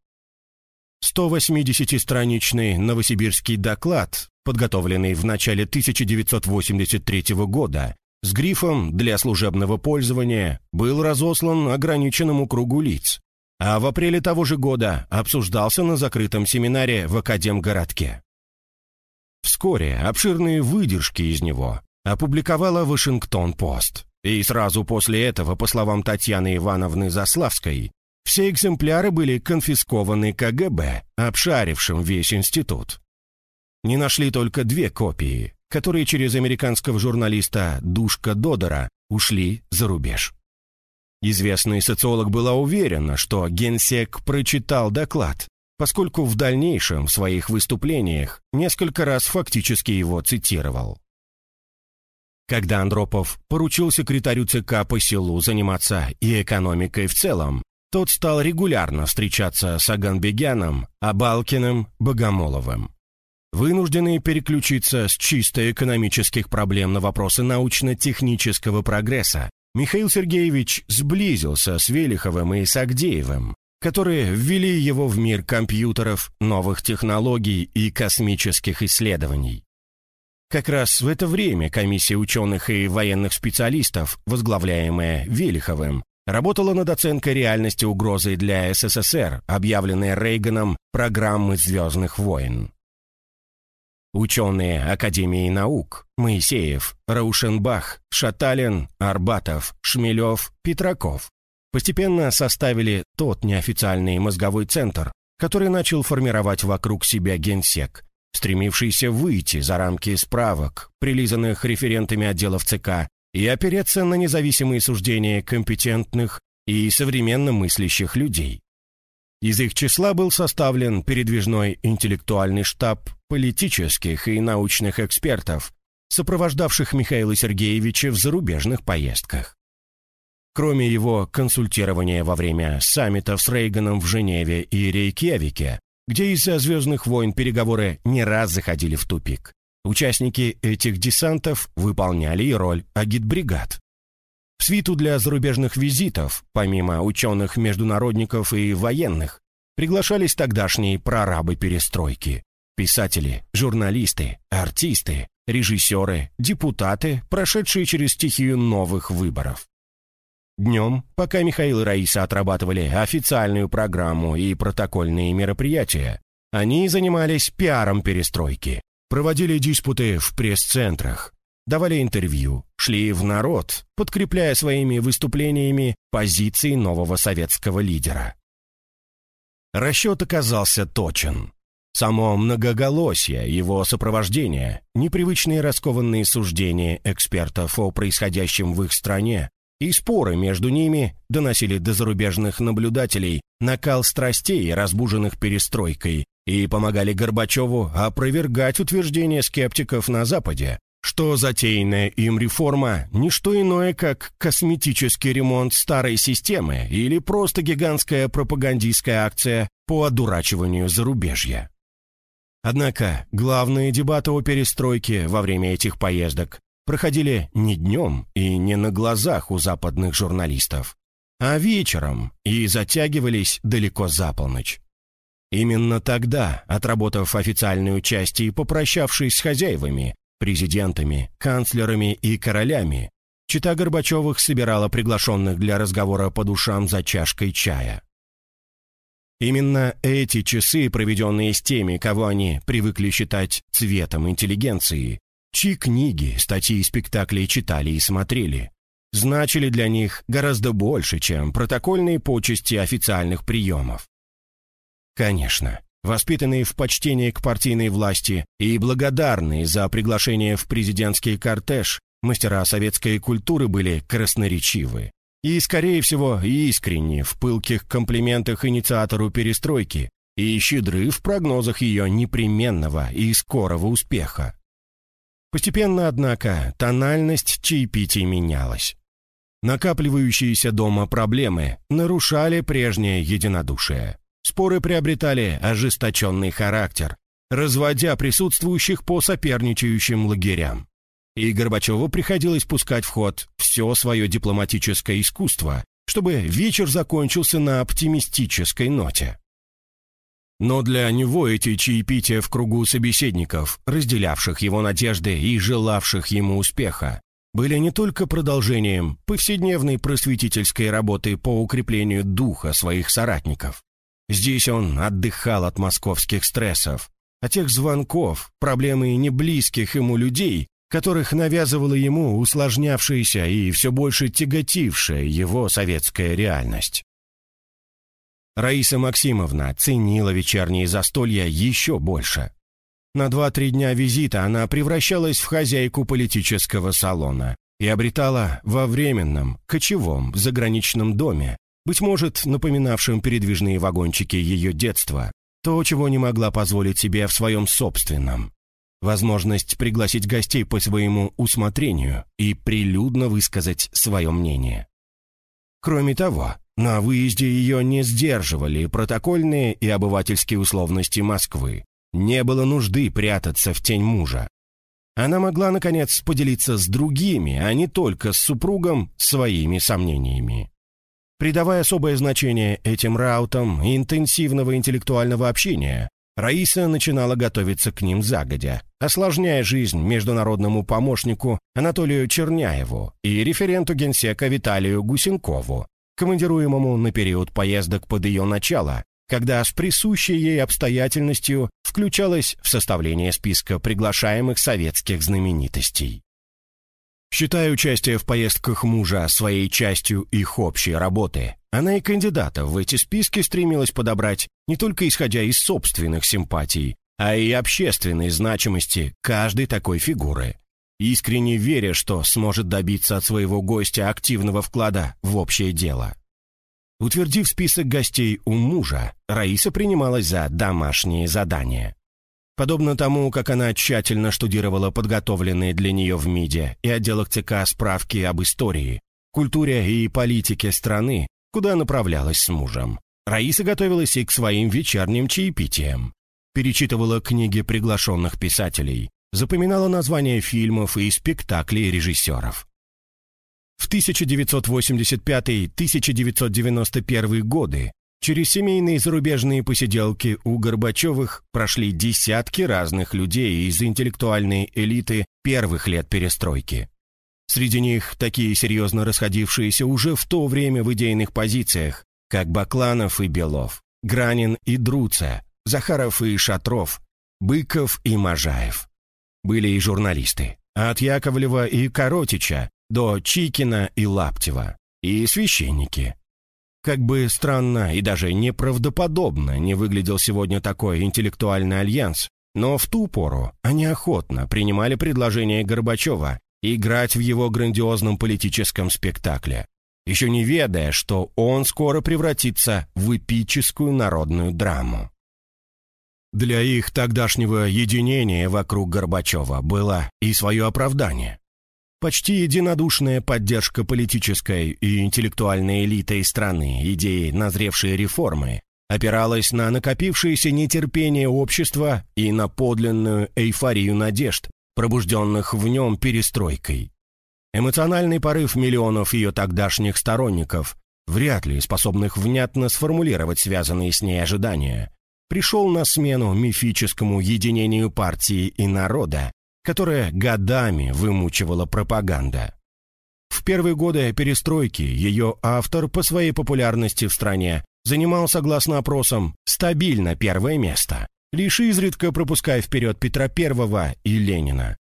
180-страничный новосибирский доклад, подготовленный в начале 1983 года, с грифом «Для служебного пользования» был разослан ограниченному кругу лиц, а в апреле того же года обсуждался на закрытом семинаре в Академгородке. Вскоре обширные выдержки из него опубликовала «Вашингтон-Пост», и сразу после этого, по словам Татьяны Ивановны Заславской, все экземпляры были конфискованы КГБ, обшарившим весь институт. Не нашли только две копии, которые через американского журналиста Душка Додора ушли за рубеж. Известный социолог была уверена, что генсек прочитал доклад, поскольку в дальнейшем в своих выступлениях несколько раз фактически его цитировал. Когда Андропов поручил секретарю ЦК по селу заниматься и экономикой в целом, тот стал регулярно встречаться с Аганбегяном, Абалкиным, Богомоловым. Вынужденный переключиться с чисто экономических проблем на вопросы научно-технического прогресса, Михаил Сергеевич сблизился с Велиховым и Сагдеевым, которые ввели его в мир компьютеров, новых технологий и космических исследований. Как раз в это время комиссия ученых и военных специалистов, возглавляемая Велиховым, работала над оценкой реальности угрозы для СССР, объявленной Рейганом программы «Звездных войн». Ученые Академии наук Моисеев, Раушенбах, Шаталин, Арбатов, Шмелев, Петраков постепенно составили тот неофициальный мозговой центр, который начал формировать вокруг себя генсек, стремившийся выйти за рамки справок, прилизанных референтами отделов ЦК, и опереться на независимые суждения компетентных и современно мыслящих людей. Из их числа был составлен передвижной интеллектуальный штаб политических и научных экспертов, сопровождавших Михаила Сергеевича в зарубежных поездках. Кроме его консультирования во время саммитов с Рейганом в Женеве и Рейкьявике, где из-за «Звездных войн» переговоры не раз заходили в тупик, участники этих десантов выполняли и роль агитбригад. В свиту для зарубежных визитов, помимо ученых-международников и военных, приглашались тогдашние прорабы перестройки, Писатели, журналисты, артисты, режиссеры, депутаты, прошедшие через стихию новых выборов. Днем, пока Михаил и Раиса отрабатывали официальную программу и протокольные мероприятия, они занимались пиаром перестройки, проводили диспуты в пресс-центрах, давали интервью, шли в народ, подкрепляя своими выступлениями позиции нового советского лидера. Расчет оказался точен. Само многоголосие, его сопровождение, непривычные раскованные суждения экспертов о происходящем в их стране и споры между ними доносили до зарубежных наблюдателей накал страстей, разбуженных перестройкой, и помогали Горбачеву опровергать утверждения скептиков на Западе, что затеянная им реформа – не что иное, как косметический ремонт старой системы или просто гигантская пропагандистская акция по одурачиванию зарубежья. Однако главные дебаты о перестройке во время этих поездок проходили не днем и не на глазах у западных журналистов, а вечером и затягивались далеко за полночь. Именно тогда, отработав официальную часть и попрощавшись с хозяевами, президентами, канцлерами и королями, чита Горбачевых собирала приглашенных для разговора по душам за чашкой чая. Именно эти часы, проведенные с теми, кого они привыкли считать цветом интеллигенции, чьи книги, статьи и спектакли читали и смотрели, значили для них гораздо больше, чем протокольные почести официальных приемов. Конечно, воспитанные в почтении к партийной власти и благодарные за приглашение в президентский кортеж, мастера советской культуры были красноречивы и, скорее всего, искренни в пылких комплиментах инициатору перестройки и щедры в прогнозах ее непременного и скорого успеха. Постепенно, однако, тональность чаепитий менялась. Накапливающиеся дома проблемы нарушали прежнее единодушие. Споры приобретали ожесточенный характер, разводя присутствующих по соперничающим лагерям и Горбачеву приходилось пускать в ход все свое дипломатическое искусство, чтобы вечер закончился на оптимистической ноте. Но для него эти чаепития в кругу собеседников, разделявших его надежды и желавших ему успеха, были не только продолжением повседневной просветительской работы по укреплению духа своих соратников. Здесь он отдыхал от московских стрессов, от тех звонков, проблемы неблизких ему людей, которых навязывала ему усложнявшаяся и все больше тяготившая его советская реальность. Раиса Максимовна ценила вечерние застолья еще больше. На два-три дня визита она превращалась в хозяйку политического салона и обретала во временном, кочевом, заграничном доме, быть может, напоминавшем передвижные вагончики ее детства, то, чего не могла позволить себе в своем собственном возможность пригласить гостей по своему усмотрению и прилюдно высказать свое мнение. Кроме того, на выезде ее не сдерживали протокольные и обывательские условности Москвы. Не было нужды прятаться в тень мужа. Она могла, наконец, поделиться с другими, а не только с супругом, своими сомнениями. Придавая особое значение этим раутам интенсивного интеллектуального общения, Раиса начинала готовиться к ним загодя, осложняя жизнь международному помощнику Анатолию Черняеву и референту генсека Виталию Гусенкову, командируемому на период поездок под ее начало, когда с присущей ей обстоятельностью включалась в составление списка приглашаемых советских знаменитостей. Считая участие в поездках мужа своей частью их общей работы, она и кандидата в эти списки стремилась подобрать не только исходя из собственных симпатий, а и общественной значимости каждой такой фигуры, искренне веря, что сможет добиться от своего гостя активного вклада в общее дело. Утвердив список гостей у мужа, Раиса принималась за домашние задания. Подобно тому, как она тщательно штудировала подготовленные для нее в МИДе и отделах ЦК справки об истории, культуре и политике страны, куда направлялась с мужем. Раиса готовилась и к своим вечерним чаепитиям. Перечитывала книги приглашенных писателей, запоминала названия фильмов и спектаклей режиссеров. В 1985-1991 годы через семейные зарубежные посиделки у Горбачевых прошли десятки разных людей из интеллектуальной элиты первых лет перестройки. Среди них такие серьезно расходившиеся уже в то время в идейных позициях, как Бакланов и Белов, Гранин и Друца, Захаров и Шатров, Быков и Можаев. Были и журналисты, от Яковлева и Коротича до Чикина и Лаптева, и священники. Как бы странно и даже неправдоподобно не выглядел сегодня такой интеллектуальный альянс, но в ту пору они охотно принимали предложение Горбачева играть в его грандиозном политическом спектакле, еще не ведая, что он скоро превратится в эпическую народную драму. Для их тогдашнего единения вокруг Горбачева было и свое оправдание. Почти единодушная поддержка политической и интеллектуальной элитой страны идеи назревшей реформы опиралась на накопившееся нетерпение общества и на подлинную эйфорию надежд, пробужденных в нем перестройкой. Эмоциональный порыв миллионов ее тогдашних сторонников, вряд ли способных внятно сформулировать связанные с ней ожидания, пришел на смену мифическому единению партии и народа, которое годами вымучивала пропаганда. В первые годы перестройки ее автор по своей популярности в стране занимал, согласно опросам, стабильно первое место, лишь изредка пропуская вперед Петра I и Ленина.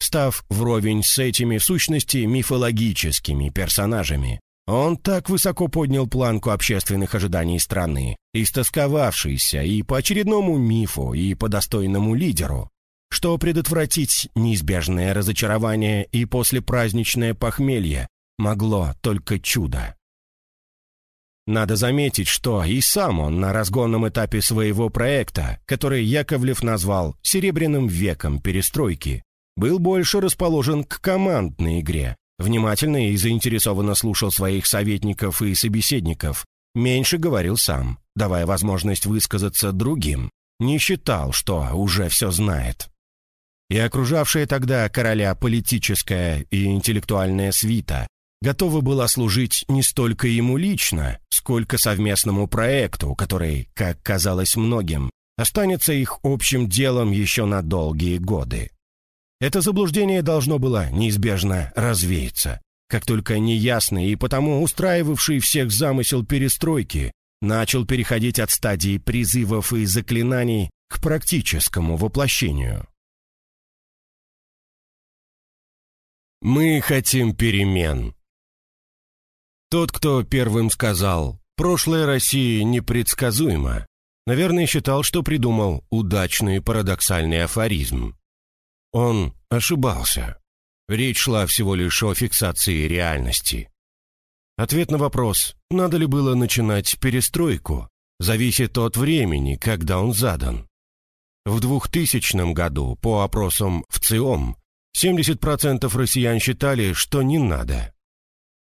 Став вровень с этими в сущности мифологическими персонажами, он так высоко поднял планку общественных ожиданий страны, истосковавшийся и по очередному мифу, и по достойному лидеру, что предотвратить неизбежное разочарование и послепраздничное похмелье могло только чудо. Надо заметить, что и сам он на разгонном этапе своего проекта, который Яковлев назвал «серебряным веком перестройки», был больше расположен к командной игре, внимательно и заинтересованно слушал своих советников и собеседников, меньше говорил сам, давая возможность высказаться другим, не считал, что уже все знает. И окружавшая тогда короля политическая и интеллектуальная свита готова была служить не столько ему лично, сколько совместному проекту, который, как казалось многим, останется их общим делом еще на долгие годы. Это заблуждение должно было неизбежно развеяться, как только неясный и потому устраивавший всех замысел перестройки начал переходить от стадии призывов и заклинаний к практическому воплощению. Мы хотим перемен. Тот, кто первым сказал «прошлое России непредсказуемо», наверное, считал, что придумал удачный парадоксальный афоризм. Он ошибался. Речь шла всего лишь о фиксации реальности. Ответ на вопрос, надо ли было начинать перестройку, зависит от времени, когда он задан. В 2000 году, по опросам в ЦИОМ, 70% россиян считали, что не надо.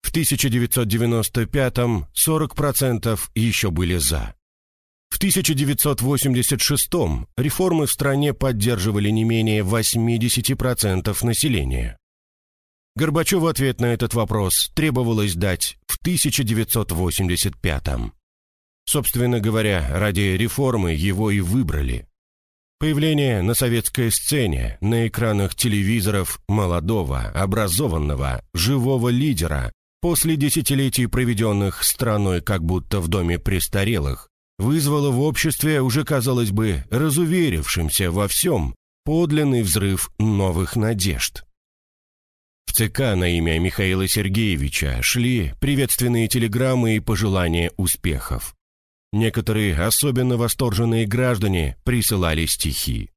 В 1995-м 40% еще были «за». В 1986-м реформы в стране поддерживали не менее 80% населения. Горбачеву ответ на этот вопрос требовалось дать в 1985-м. Собственно говоря, ради реформы его и выбрали. Появление на советской сцене, на экранах телевизоров молодого, образованного, живого лидера после десятилетий, проведенных страной как будто в доме престарелых, вызвало в обществе, уже казалось бы, разуверившимся во всем, подлинный взрыв новых надежд. В ЦК на имя Михаила Сергеевича шли приветственные телеграммы и пожелания успехов. Некоторые особенно восторженные граждане присылали стихи.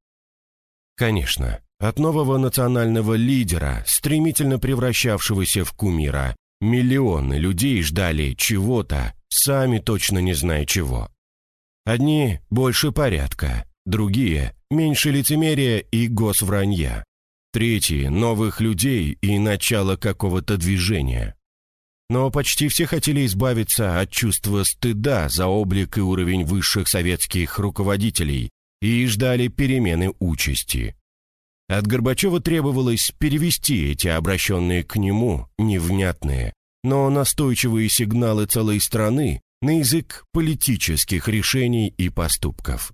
Конечно, от нового национального лидера, стремительно превращавшегося в кумира, миллионы людей ждали чего-то, сами точно не зная чего. Одни – больше порядка, другие – меньше лицемерия и госвранья, третьи – новых людей и начало какого-то движения. Но почти все хотели избавиться от чувства стыда за облик и уровень высших советских руководителей и ждали перемены участи. От Горбачева требовалось перевести эти обращенные к нему невнятные, но настойчивые сигналы целой страны на язык политических решений и поступков.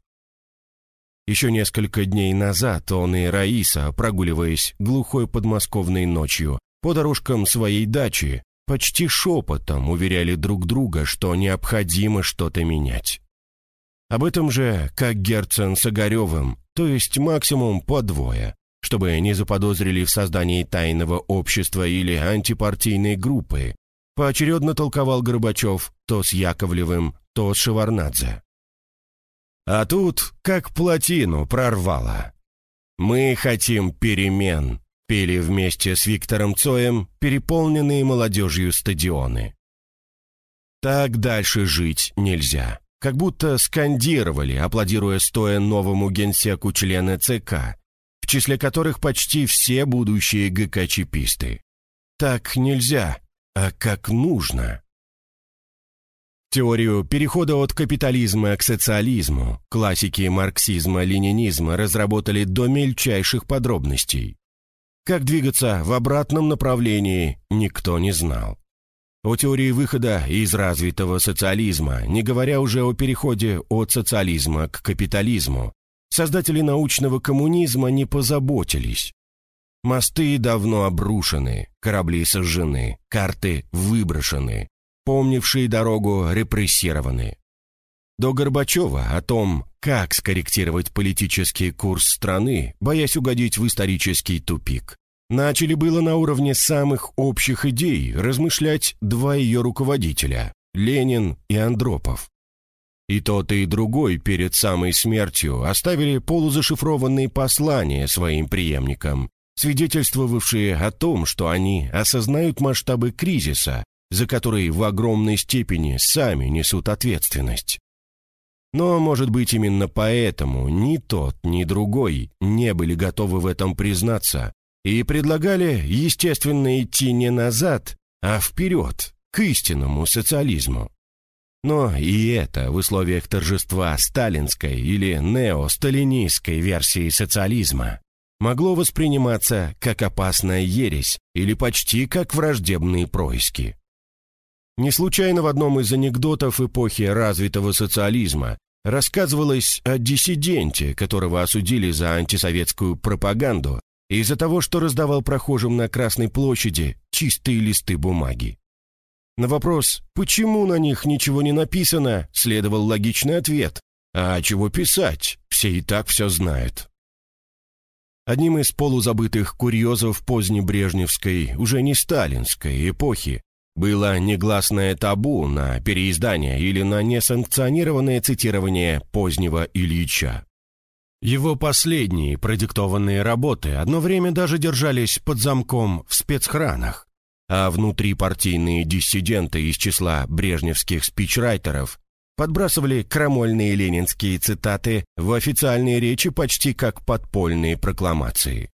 Еще несколько дней назад он и Раиса, прогуливаясь глухой подмосковной ночью по дорожкам своей дачи, почти шепотом уверяли друг друга, что необходимо что-то менять. Об этом же, как Герцен с Огаревым, то есть максимум по двое, чтобы не заподозрили в создании тайного общества или антипартийной группы, поочередно толковал Горбачев то с Яковлевым, то с Шеварнадзе. А тут как плотину прорвало. «Мы хотим перемен», — пели вместе с Виктором Цоем переполненные молодежью стадионы. Так дальше жить нельзя. Как будто скандировали, аплодируя стоя новому генсеку члены ЦК, в числе которых почти все будущие ГК-чиписты. Так нельзя, а как нужно. Теорию перехода от капитализма к социализму, классики марксизма-ленинизма разработали до мельчайших подробностей. Как двигаться в обратном направлении, никто не знал. О теории выхода из развитого социализма, не говоря уже о переходе от социализма к капитализму, создатели научного коммунизма не позаботились. Мосты давно обрушены, корабли сожжены, карты выброшены, помнившие дорогу репрессированы. До Горбачева о том, как скорректировать политический курс страны, боясь угодить в исторический тупик. Начали было на уровне самых общих идей размышлять два ее руководителя – Ленин и Андропов. И тот, и другой перед самой смертью оставили полузашифрованные послания своим преемникам, свидетельствовавшие о том, что они осознают масштабы кризиса за которые в огромной степени сами несут ответственность. Но, может быть, именно поэтому ни тот, ни другой не были готовы в этом признаться и предлагали, естественно, идти не назад, а вперед, к истинному социализму. Но и это в условиях торжества сталинской или неосталинистской версии социализма могло восприниматься как опасная ересь или почти как враждебные происки. Не случайно в одном из анекдотов эпохи развитого социализма рассказывалось о диссиденте, которого осудили за антисоветскую пропаганду из-за того, что раздавал прохожим на Красной площади чистые листы бумаги. На вопрос, почему на них ничего не написано, следовал логичный ответ. А чего писать? Все и так все знают. Одним из полузабытых курьезов позднебрежневской, уже не сталинской эпохи было негласное табу на переиздание или на несанкционированное цитирование позднего Ильича. Его последние продиктованные работы одно время даже держались под замком в спецхранах, а внутрипартийные диссиденты из числа брежневских спичрайтеров подбрасывали крамольные ленинские цитаты в официальные речи почти как подпольные прокламации.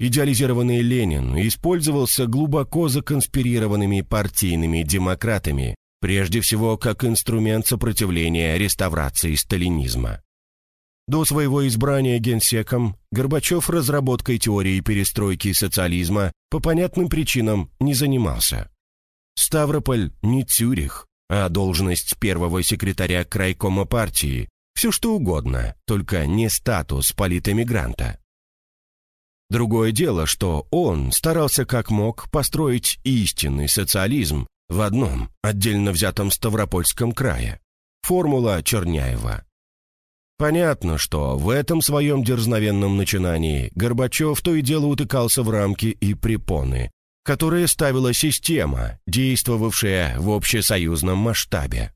Идеализированный Ленин использовался глубоко законспирированными партийными демократами, прежде всего как инструмент сопротивления реставрации сталинизма. До своего избрания генсеком Горбачев разработкой теории перестройки социализма по понятным причинам не занимался. Ставрополь не Цюрих, а должность первого секретаря крайкома партии – все что угодно, только не статус политэмигранта. Другое дело, что он старался как мог построить истинный социализм в одном отдельно взятом Ставропольском крае. Формула Черняева. Понятно, что в этом своем дерзновенном начинании Горбачев то и дело утыкался в рамки и препоны, которые ставила система, действовавшая в общесоюзном масштабе.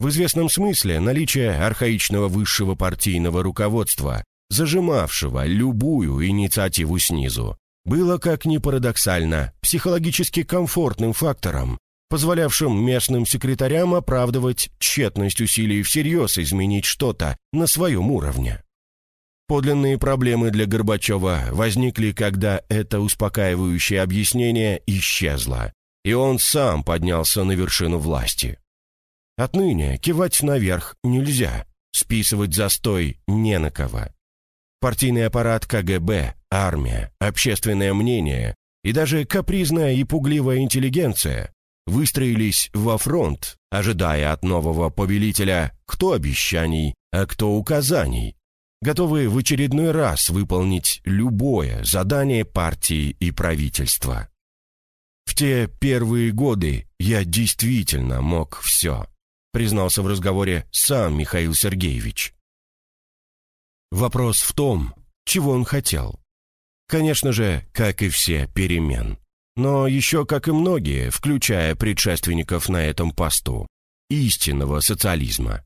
В известном смысле наличие архаичного высшего партийного руководства зажимавшего любую инициативу снизу, было, как ни парадоксально, психологически комфортным фактором, позволявшим местным секретарям оправдывать тщетность усилий всерьез изменить что-то на своем уровне. Подлинные проблемы для Горбачева возникли, когда это успокаивающее объяснение исчезло, и он сам поднялся на вершину власти. Отныне кивать наверх нельзя, списывать застой не на кого партийный аппарат КГБ, армия, общественное мнение и даже капризная и пугливая интеллигенция выстроились во фронт, ожидая от нового повелителя кто обещаний, а кто указаний, готовые в очередной раз выполнить любое задание партии и правительства. В те первые годы я действительно мог все, признался в разговоре сам Михаил Сергеевич. Вопрос в том, чего он хотел. Конечно же, как и все, перемен. но еще, как и многие, включая предшественников на этом посту, истинного социализма.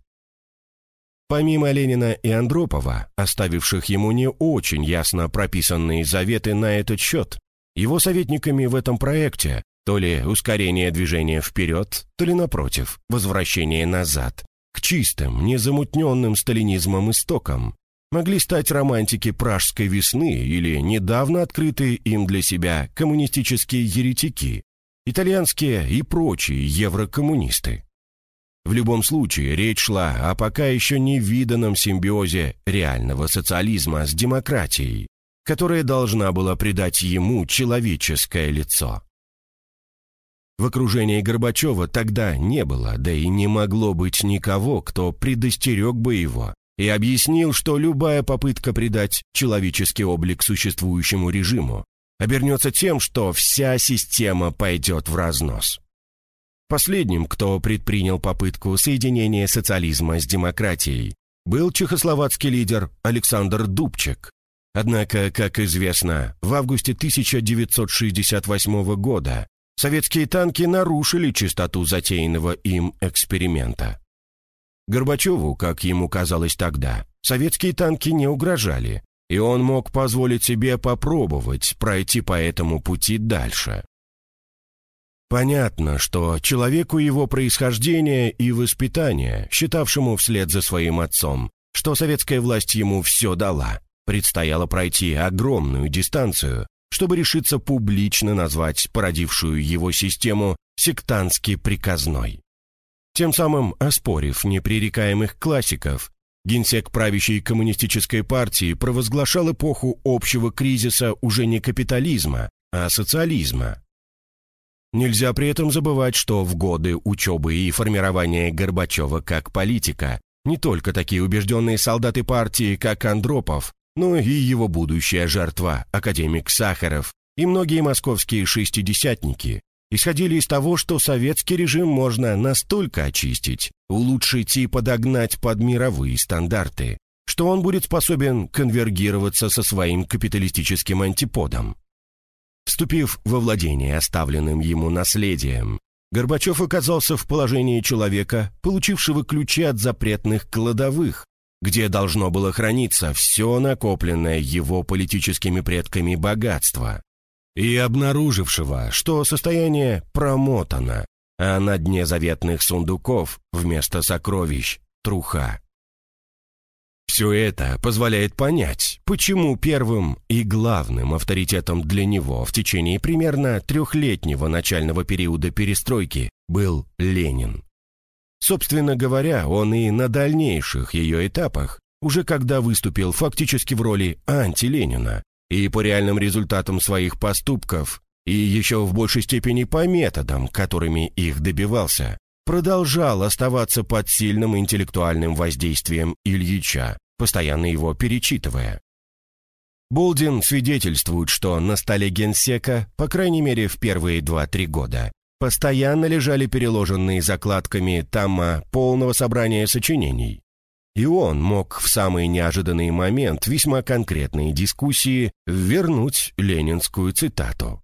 Помимо Ленина и Андропова, оставивших ему не очень ясно прописанные заветы на этот счет, его советниками в этом проекте то ли ускорение движения вперед, то ли, напротив, возвращение назад, к чистым, незамутненным сталинизмом истокам, могли стать романтики пражской весны или недавно открытые им для себя коммунистические еретики, итальянские и прочие еврокоммунисты. В любом случае, речь шла о пока еще не виданном симбиозе реального социализма с демократией, которая должна была придать ему человеческое лицо. В окружении Горбачева тогда не было, да и не могло быть никого, кто предостерег бы его и объяснил, что любая попытка придать человеческий облик существующему режиму обернется тем, что вся система пойдет в разнос. Последним, кто предпринял попытку соединения социализма с демократией, был чехословацкий лидер Александр Дубчик. Однако, как известно, в августе 1968 года советские танки нарушили чистоту затеянного им эксперимента. Горбачеву, как ему казалось тогда, советские танки не угрожали, и он мог позволить себе попробовать пройти по этому пути дальше. Понятно, что человеку его происхождения и воспитания, считавшему вслед за своим отцом, что советская власть ему все дала, предстояло пройти огромную дистанцию, чтобы решиться публично назвать породившую его систему сектантски приказной. Тем самым оспорив непререкаемых классиков, генсек правящей коммунистической партии провозглашал эпоху общего кризиса уже не капитализма, а социализма, Нельзя при этом забывать, что в годы учебы и формирования Горбачева как политика не только такие убежденные солдаты партии, как Андропов, но и его будущая жертва, академик Сахаров, и многие московские шестидесятники исходили из того, что советский режим можно настолько очистить, улучшить и подогнать под мировые стандарты, что он будет способен конвергироваться со своим капиталистическим антиподом. Вступив во владение оставленным ему наследием, Горбачев оказался в положении человека, получившего ключи от запретных кладовых, где должно было храниться все накопленное его политическими предками богатство, и обнаружившего, что состояние промотано, а на дне заветных сундуков вместо сокровищ – труха. Все это позволяет понять, почему первым и главным авторитетом для него в течение примерно трехлетнего начального периода перестройки был Ленин. Собственно говоря, он и на дальнейших ее этапах, уже когда выступил фактически в роли анти-Ленина, и по реальным результатам своих поступков, и еще в большей степени по методам, которыми их добивался, продолжал оставаться под сильным интеллектуальным воздействием Ильича, постоянно его перечитывая. Болдин свидетельствует, что на столе генсека, по крайней мере в первые 2-3 года, постоянно лежали переложенные закладками тома полного собрания сочинений. И он мог в самый неожиданный момент весьма конкретные дискуссии вернуть ленинскую цитату.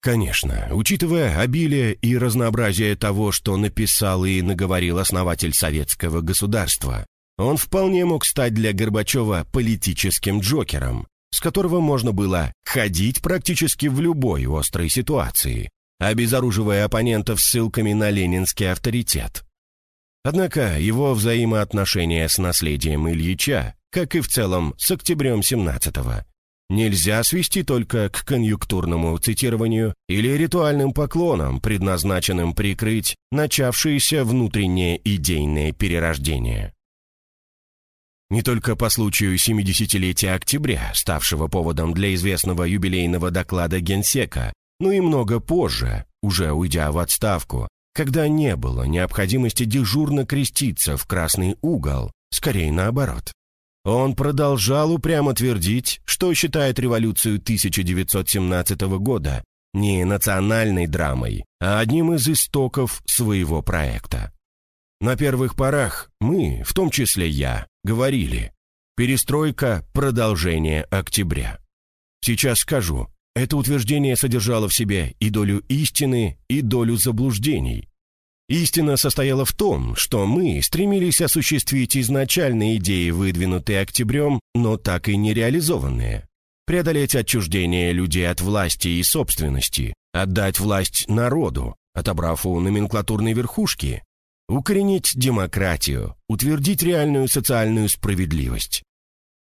Конечно, учитывая обилие и разнообразие того, что написал и наговорил основатель советского государства, он вполне мог стать для Горбачева политическим джокером, с которого можно было ходить практически в любой острой ситуации, обезоруживая оппонентов ссылками на ленинский авторитет. Однако его взаимоотношения с наследием Ильича, как и в целом с октябрем 17-го, нельзя свести только к конъюнктурному цитированию или ритуальным поклонам, предназначенным прикрыть начавшееся внутреннее идейное перерождение. Не только по случаю 70-летия октября, ставшего поводом для известного юбилейного доклада Генсека, но и много позже, уже уйдя в отставку, когда не было необходимости дежурно креститься в красный угол, скорее наоборот. Он продолжал упрямо твердить, что считает революцию 1917 года не национальной драмой, а одним из истоков своего проекта. На первых порах мы, в том числе я, говорили «Перестройка – продолжение октября». Сейчас скажу, это утверждение содержало в себе и долю истины, и долю заблуждений. Истина состояла в том, что мы стремились осуществить изначальные идеи, выдвинутые октябрем, но так и не реализованные. Преодолеть отчуждение людей от власти и собственности, отдать власть народу, отобрав у номенклатурной верхушки, укоренить демократию, утвердить реальную социальную справедливость.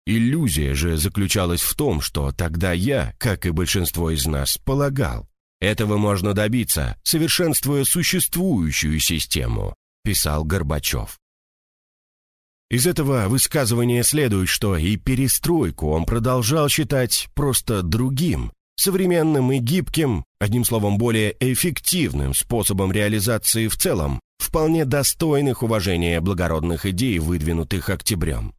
Иллюзия же заключалась в том, что тогда я, как и большинство из нас, полагал, этого можно добиться, совершенствуя существующую систему, писал Горбачев. Из этого высказывания следует, что и перестройку он продолжал считать просто другим, современным и гибким, одним словом, более эффективным способом реализации в целом, вполне достойных уважения благородных идей, выдвинутых октябрем.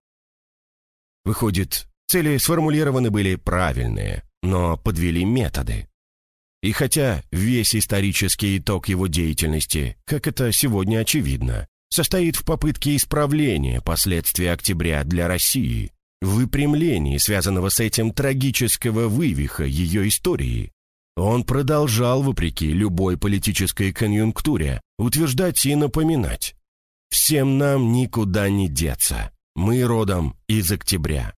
Выходит, цели сформулированы были правильные, но подвели методы. И хотя весь исторический итог его деятельности, как это сегодня очевидно, состоит в попытке исправления последствий октября для России, в выпрямлении, связанного с этим трагического вывиха ее истории, он продолжал, вопреки любой политической конъюнктуре, утверждать и напоминать. «Всем нам никуда не деться. Мы родом из октября».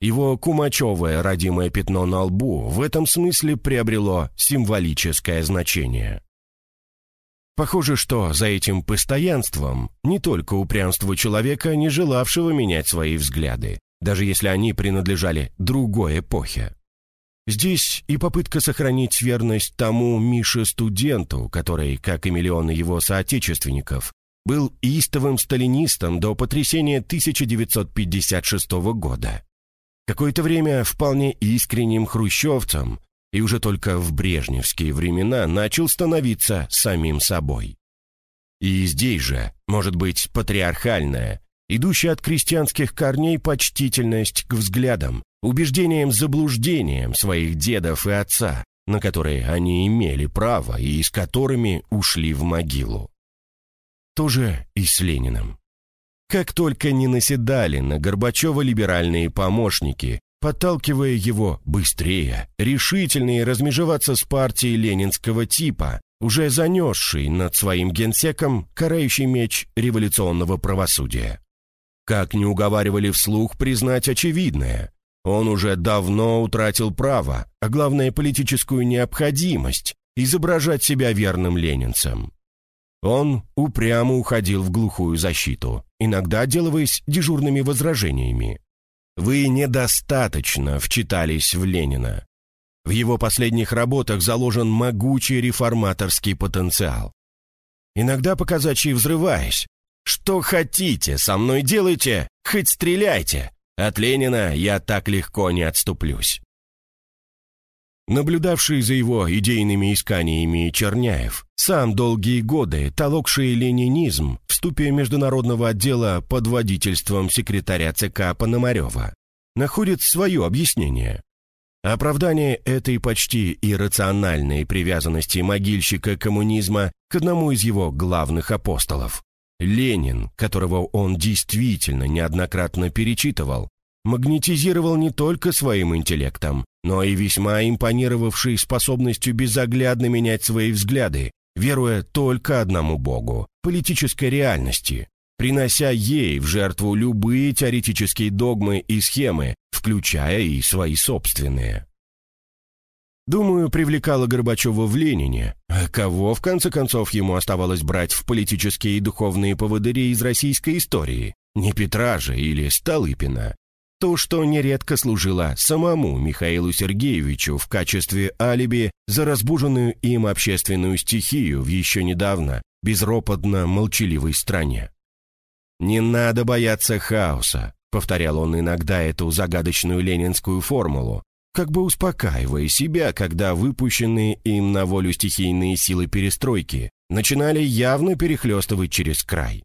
Его кумачевое родимое пятно на лбу в этом смысле приобрело символическое значение. Похоже, что за этим постоянством не только упрямство человека, не желавшего менять свои взгляды, даже если они принадлежали другой эпохе. Здесь и попытка сохранить верность тому Мише-студенту, который, как и миллионы его соотечественников, был истовым сталинистом до потрясения 1956 года. Какое-то время вполне искренним хрущевцем и уже только в брежневские времена начал становиться самим собой. И здесь же, может быть, патриархальная, идущая от крестьянских корней почтительность к взглядам, убеждениям, заблуждениям своих дедов и отца, на которые они имели право и с которыми ушли в могилу. Тоже и с Лениным. Как только не наседали на Горбачева либеральные помощники, подталкивая его быстрее, решительнее размежеваться с партией ленинского типа, уже занесший над своим генсеком карающий меч революционного правосудия. Как не уговаривали вслух признать очевидное, он уже давно утратил право, а главное политическую необходимость, изображать себя верным ленинцем. Он упрямо уходил в глухую защиту, иногда отделываясь дежурными возражениями. Вы недостаточно вчитались в Ленина. В его последних работах заложен могучий реформаторский потенциал. Иногда показачьи взрываясь. «Что хотите, со мной делайте, хоть стреляйте. От Ленина я так легко не отступлюсь». Наблюдавший за его идейными исканиями Черняев, сам долгие годы толокший ленинизм в ступе международного отдела под водительством секретаря ЦК Пономарева, находит свое объяснение. Оправдание этой почти иррациональной привязанности могильщика коммунизма к одному из его главных апостолов. Ленин, которого он действительно неоднократно перечитывал, магнетизировал не только своим интеллектом, но и весьма импонировавший способностью безоглядно менять свои взгляды, веруя только одному Богу, политической реальности, принося ей в жертву любые теоретические догмы и схемы, включая и свои собственные. Думаю, привлекало Горбачева в Ленине, кого, в конце концов, ему оставалось брать в политические и духовные поводыри из российской истории, не Петра же или Столыпина, то, что нередко служило самому Михаилу Сергеевичу в качестве алиби за разбуженную им общественную стихию в еще недавно безропотно молчаливой стране. «Не надо бояться хаоса», — повторял он иногда эту загадочную ленинскую формулу, как бы успокаивая себя, когда выпущенные им на волю стихийные силы перестройки начинали явно перехлестывать через край.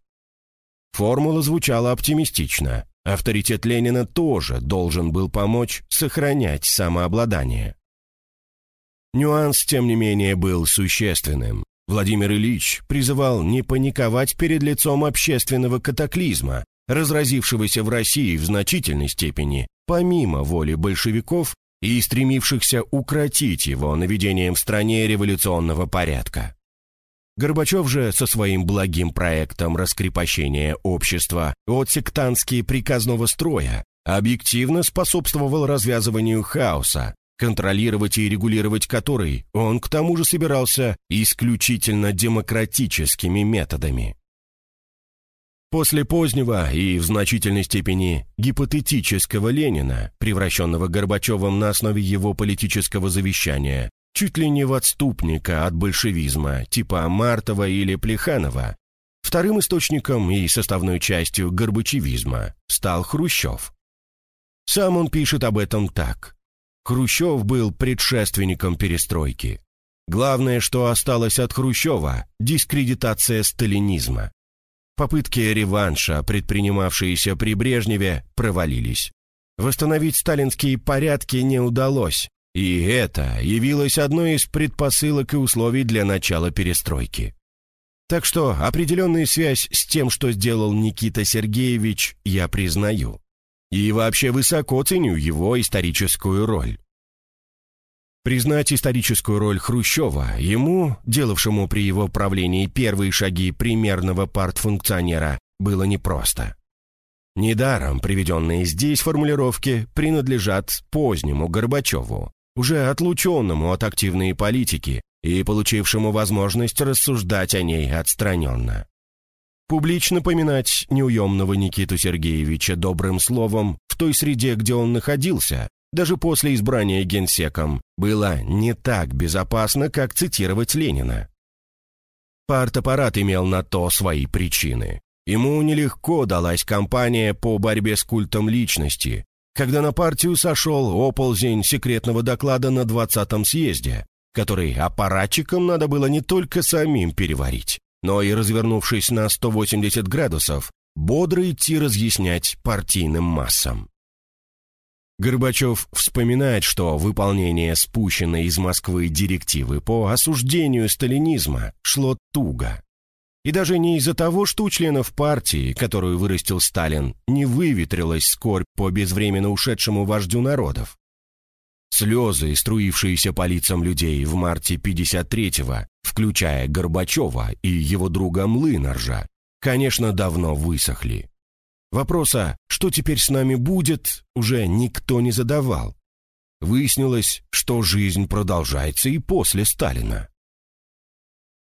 Формула звучала оптимистично, Авторитет Ленина тоже должен был помочь сохранять самообладание. Нюанс, тем не менее, был существенным. Владимир Ильич призывал не паниковать перед лицом общественного катаклизма, разразившегося в России в значительной степени, помимо воли большевиков, и стремившихся укротить его наведением в стране революционного порядка. Горбачев же со своим благим проектом раскрепощения общества от сектантски приказного строя объективно способствовал развязыванию хаоса, контролировать и регулировать который он к тому же собирался исключительно демократическими методами. После позднего и в значительной степени гипотетического Ленина, превращенного Горбачевым на основе его политического завещания, чуть ли не в отступника от большевизма, типа Мартова или Плеханова, вторым источником и составной частью горбачевизма стал Хрущев. Сам он пишет об этом так. Хрущев был предшественником перестройки. Главное, что осталось от Хрущева – дискредитация сталинизма. Попытки реванша, предпринимавшиеся при Брежневе, провалились. Восстановить сталинские порядки не удалось, и это явилось одной из предпосылок и условий для начала перестройки. Так что определенную связь с тем, что сделал Никита Сергеевич, я признаю. И вообще высоко ценю его историческую роль. Признать историческую роль Хрущева ему, делавшему при его правлении первые шаги примерного партфункционера, было непросто. Недаром приведенные здесь формулировки принадлежат позднему Горбачеву, уже отлученному от активной политики и получившему возможность рассуждать о ней отстраненно. Публично поминать неуемного Никиту Сергеевича добрым словом в той среде, где он находился, даже после избрания генсеком, было не так безопасно, как цитировать Ленина. Партаппарат имел на то свои причины. Ему нелегко далась кампания по борьбе с культом личности, когда на партию сошел оползень секретного доклада на 20-м съезде, который аппаратчикам надо было не только самим переварить, но и, развернувшись на 180 градусов, бодро идти разъяснять партийным массам. Горбачев вспоминает, что выполнение спущенной из Москвы директивы по осуждению сталинизма шло туго. И даже не из-за того, что у членов партии, которую вырастил Сталин, не выветрилась скорбь по безвременно ушедшему вождю народов. Слезы, струившиеся по лицам людей в марте 53-го, включая Горбачева и его друга Млынаржа, конечно, давно высохли. Вопроса, что теперь с нами будет, уже никто не задавал. Выяснилось, что жизнь продолжается и после Сталина.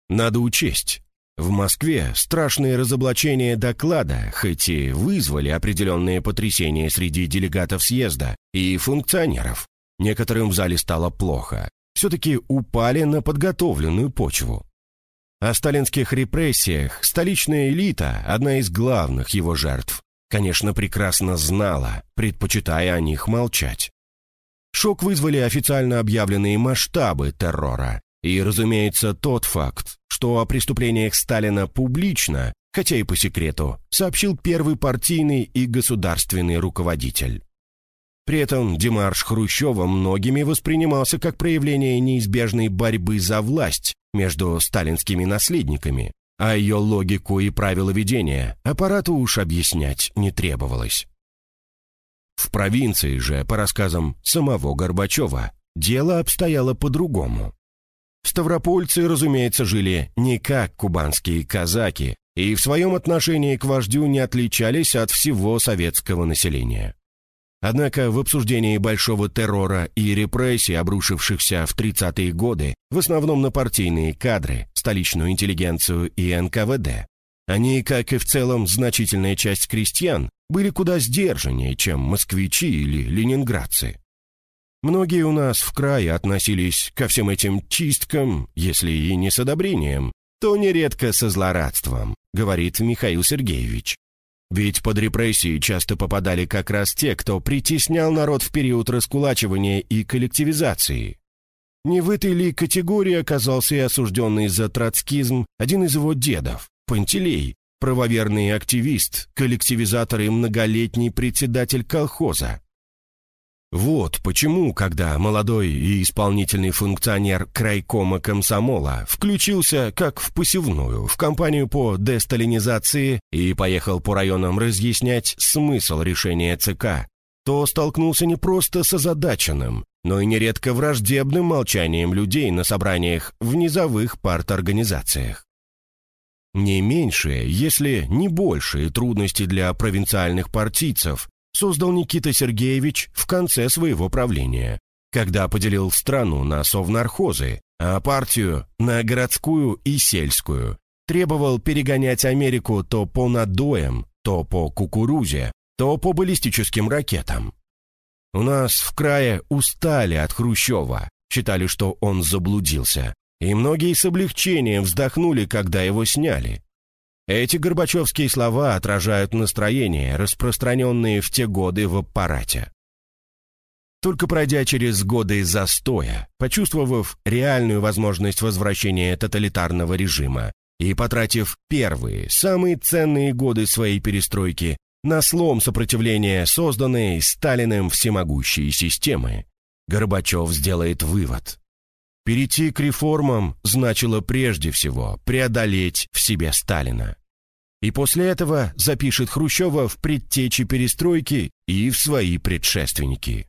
Надо учесть, в Москве страшные разоблачения доклада, хоть и вызвали определенные потрясения среди делегатов съезда и функционеров. Некоторым в зале стало плохо. Все-таки упали на подготовленную почву. О сталинских репрессиях столичная элита, одна из главных его жертв, конечно, прекрасно знала, предпочитая о них молчать. Шок вызвали официально объявленные масштабы террора и, разумеется, тот факт, что о преступлениях Сталина публично, хотя и по секрету, сообщил первый партийный и государственный руководитель. При этом демарш Хрущева многими воспринимался как проявление неизбежной борьбы за власть между сталинскими наследниками, а ее логику и правила ведения аппарату уж объяснять не требовалось. В провинции же, по рассказам самого Горбачева, дело обстояло по-другому. Ставропольцы, разумеется, жили не как кубанские казаки и в своем отношении к вождю не отличались от всего советского населения. Однако в обсуждении большого террора и репрессий, обрушившихся в 30-е годы, в основном на партийные кадры, столичную интеллигенцию и НКВД, они, как и в целом значительная часть крестьян, были куда сдержаннее, чем москвичи или ленинградцы. Многие у нас в крае относились ко всем этим чисткам, если и не с одобрением, то нередко со злорадством, говорит Михаил Сергеевич. Ведь под репрессии часто попадали как раз те, кто притеснял народ в период раскулачивания и коллективизации. Не в этой ли категории оказался и осужденный за троцкизм один из его дедов, Пантелей, правоверный активист, коллективизатор и многолетний председатель колхоза? Вот почему, когда молодой и исполнительный функционер крайкома комсомола включился как в посевную в кампанию по десталинизации и поехал по районам разъяснять смысл решения ЦК, то столкнулся не просто с озадаченным, но и нередко враждебным молчанием людей на собраниях в низовых парторганизациях. Не меньшие, если не большие трудности для провинциальных партийцев создал Никита Сергеевич в конце своего правления, когда поделил страну на совнархозы, а партию на городскую и сельскую, требовал перегонять Америку то по надоям, то по кукурузе, то по баллистическим ракетам. У нас в крае устали от Хрущева, считали, что он заблудился, и многие с облегчением вздохнули, когда его сняли. Эти горбачевские слова отражают настроение, распространенные в те годы в аппарате. Только пройдя через годы застоя, почувствовав реальную возможность возвращения тоталитарного режима и потратив первые, самые ценные годы своей перестройки на слом сопротивления созданной Сталиным всемогущей системы, Горбачев сделает вывод. Перейти к реформам значило прежде всего преодолеть в себе Сталина. И после этого запишет Хрущева в предтечи перестройки и в свои предшественники.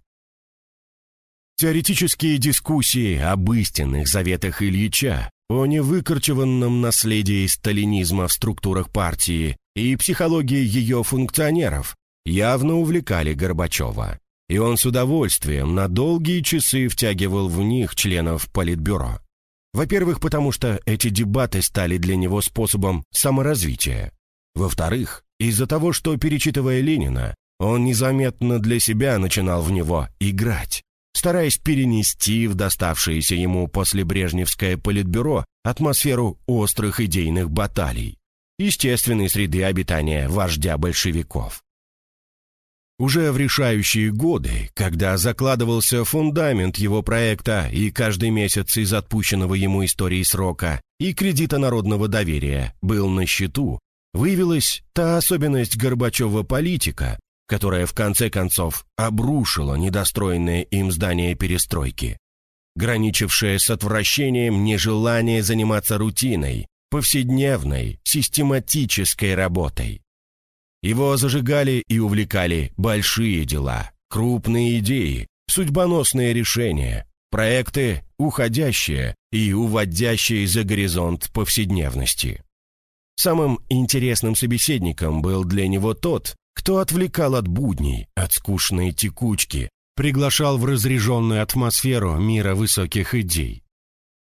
Теоретические дискуссии об истинных заветах Ильича, о невыкорчеванном наследии сталинизма в структурах партии и психологии ее функционеров явно увлекали Горбачева, и он с удовольствием на долгие часы втягивал в них членов Политбюро. Во-первых, потому что эти дебаты стали для него способом саморазвития. Во-вторых, из-за того, что, перечитывая Ленина, он незаметно для себя начинал в него играть стараясь перенести в доставшееся ему после Брежневское политбюро атмосферу острых идейных баталий, естественной среды обитания вождя большевиков. Уже в решающие годы, когда закладывался фундамент его проекта и каждый месяц из отпущенного ему истории срока и кредита народного доверия был на счету, выявилась та особенность Горбачева политика, которая в конце концов обрушила недостроенное им здание перестройки, граничившее с отвращением нежелание заниматься рутиной, повседневной, систематической работой. Его зажигали и увлекали большие дела, крупные идеи, судьбоносные решения, проекты, уходящие и уводящие за горизонт повседневности. Самым интересным собеседником был для него тот, кто отвлекал от будней, от скучной текучки, приглашал в разряженную атмосферу мира высоких идей.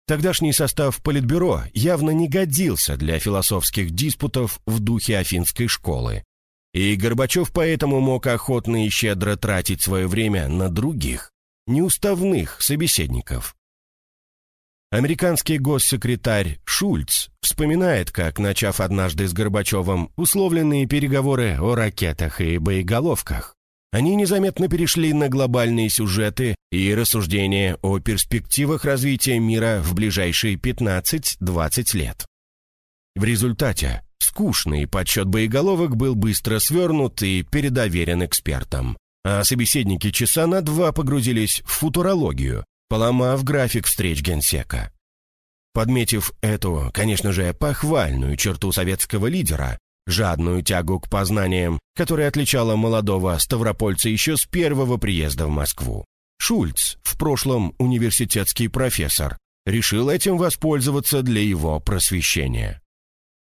Тогдашний состав Политбюро явно не годился для философских диспутов в духе афинской школы. И Горбачев поэтому мог охотно и щедро тратить свое время на других, неуставных собеседников. Американский госсекретарь Шульц вспоминает, как, начав однажды с Горбачевым условленные переговоры о ракетах и боеголовках, они незаметно перешли на глобальные сюжеты и рассуждения о перспективах развития мира в ближайшие 15-20 лет. В результате скучный подсчет боеголовок был быстро свернут и передоверен экспертам, а собеседники часа на два погрузились в футурологию, поломав график встреч генсека. Подметив эту, конечно же, похвальную черту советского лидера, жадную тягу к познаниям, которая отличала молодого ставропольца еще с первого приезда в Москву. Шульц, в прошлом университетский профессор, решил этим воспользоваться для его просвещения.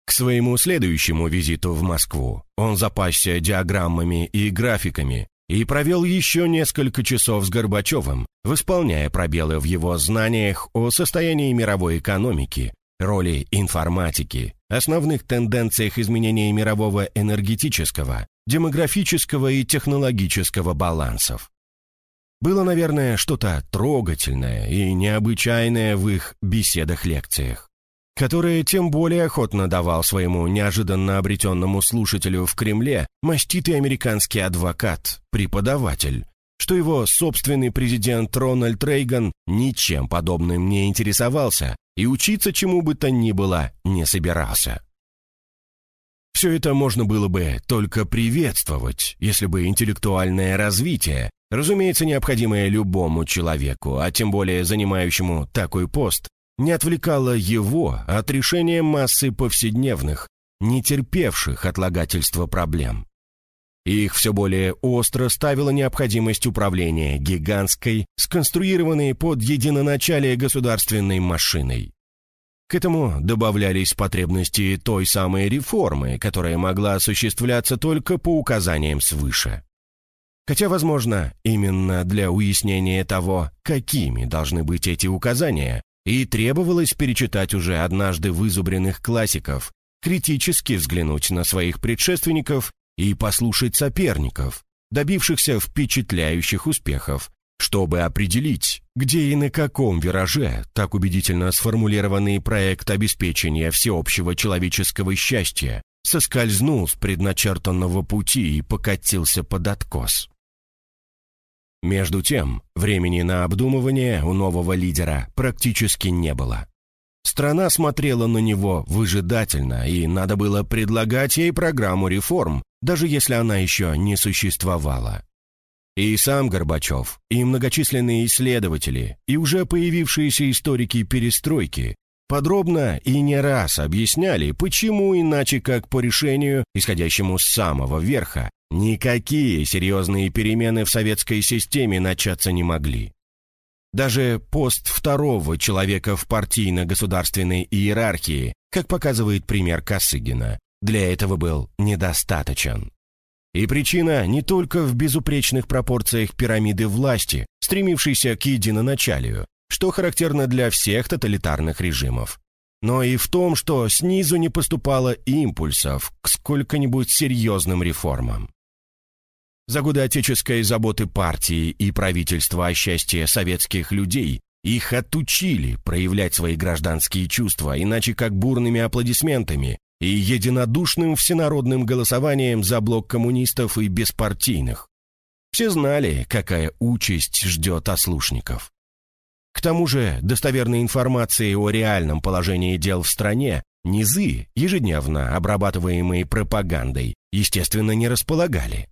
К своему следующему визиту в Москву он запасся диаграммами и графиками, и провел еще несколько часов с Горбачевым, восполняя пробелы в его знаниях о состоянии мировой экономики, роли информатики, основных тенденциях изменения мирового энергетического, демографического и технологического балансов. Было, наверное, что-то трогательное и необычайное в их беседах-лекциях которое тем более охотно давал своему неожиданно обретенному слушателю в Кремле маститый американский адвокат, преподаватель, что его собственный президент Рональд Рейган ничем подобным не интересовался и учиться чему бы то ни было не собирался. Все это можно было бы только приветствовать, если бы интеллектуальное развитие, разумеется, необходимое любому человеку, а тем более занимающему такой пост, не отвлекало его от решения массы повседневных, не терпевших отлагательства проблем. Их все более остро ставила необходимость управления гигантской, сконструированной под единоначалие государственной машиной. К этому добавлялись потребности той самой реформы, которая могла осуществляться только по указаниям свыше. Хотя, возможно, именно для уяснения того, какими должны быть эти указания, и требовалось перечитать уже однажды вызубренных классиков, критически взглянуть на своих предшественников и послушать соперников, добившихся впечатляющих успехов, чтобы определить, где и на каком вираже так убедительно сформулированный проект обеспечения всеобщего человеческого счастья соскользнул с предначертанного пути и покатился под откос. Между тем, времени на обдумывание у нового лидера практически не было. Страна смотрела на него выжидательно, и надо было предлагать ей программу реформ, даже если она еще не существовала. И сам Горбачев, и многочисленные исследователи, и уже появившиеся историки перестройки подробно и не раз объясняли, почему иначе как по решению, исходящему с самого верха, никакие серьезные перемены в советской системе начаться не могли. Даже пост второго человека в партийно-государственной иерархии, как показывает пример Косыгина, для этого был недостаточен. И причина не только в безупречных пропорциях пирамиды власти, стремившейся к единоначалию, что характерно для всех тоталитарных режимов, но и в том, что снизу не поступало импульсов к сколько-нибудь серьезным реформам. За годы отеческой заботы партии и правительства о счастье советских людей их отучили проявлять свои гражданские чувства, иначе как бурными аплодисментами и единодушным всенародным голосованием за блок коммунистов и беспартийных. Все знали, какая участь ждет ослушников. К тому же достоверной информации о реальном положении дел в стране низы, ежедневно обрабатываемые пропагандой, естественно, не располагали.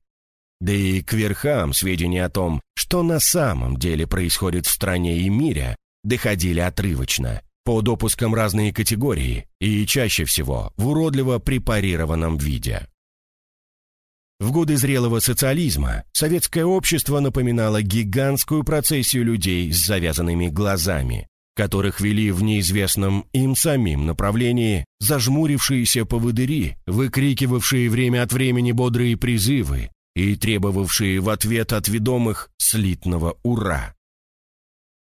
Да и к верхам сведения о том, что на самом деле происходит в стране и мире, доходили отрывочно, по допускам разные категории и чаще всего в уродливо препарированном виде. В годы зрелого социализма советское общество напоминало гигантскую процессию людей с завязанными глазами, которых вели в неизвестном им самим направлении зажмурившиеся поводыри, выкрикивавшие время от времени бодрые призывы, и требовавшие в ответ от ведомых слитного «Ура!».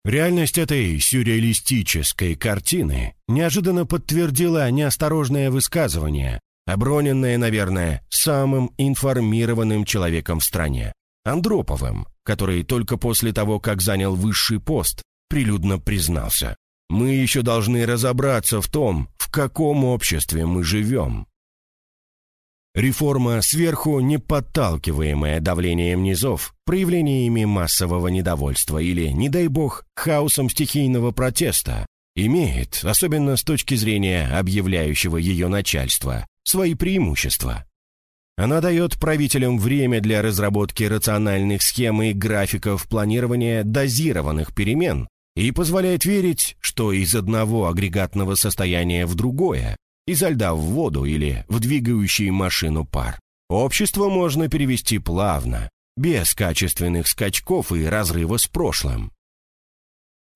Реальность этой сюрреалистической картины неожиданно подтвердила неосторожное высказывание, оброненное, наверное, самым информированным человеком в стране, Андроповым, который только после того, как занял высший пост, прилюдно признался. «Мы еще должны разобраться в том, в каком обществе мы живем». Реформа сверху, не подталкиваемая давлением низов, проявлениями массового недовольства или, не дай бог, хаосом стихийного протеста, имеет, особенно с точки зрения объявляющего ее начальства, свои преимущества. Она дает правителям время для разработки рациональных схем и графиков планирования дозированных перемен и позволяет верить, что из одного агрегатного состояния в другое изо льда в воду или в двигающий машину пар. Общество можно перевести плавно, без качественных скачков и разрыва с прошлым.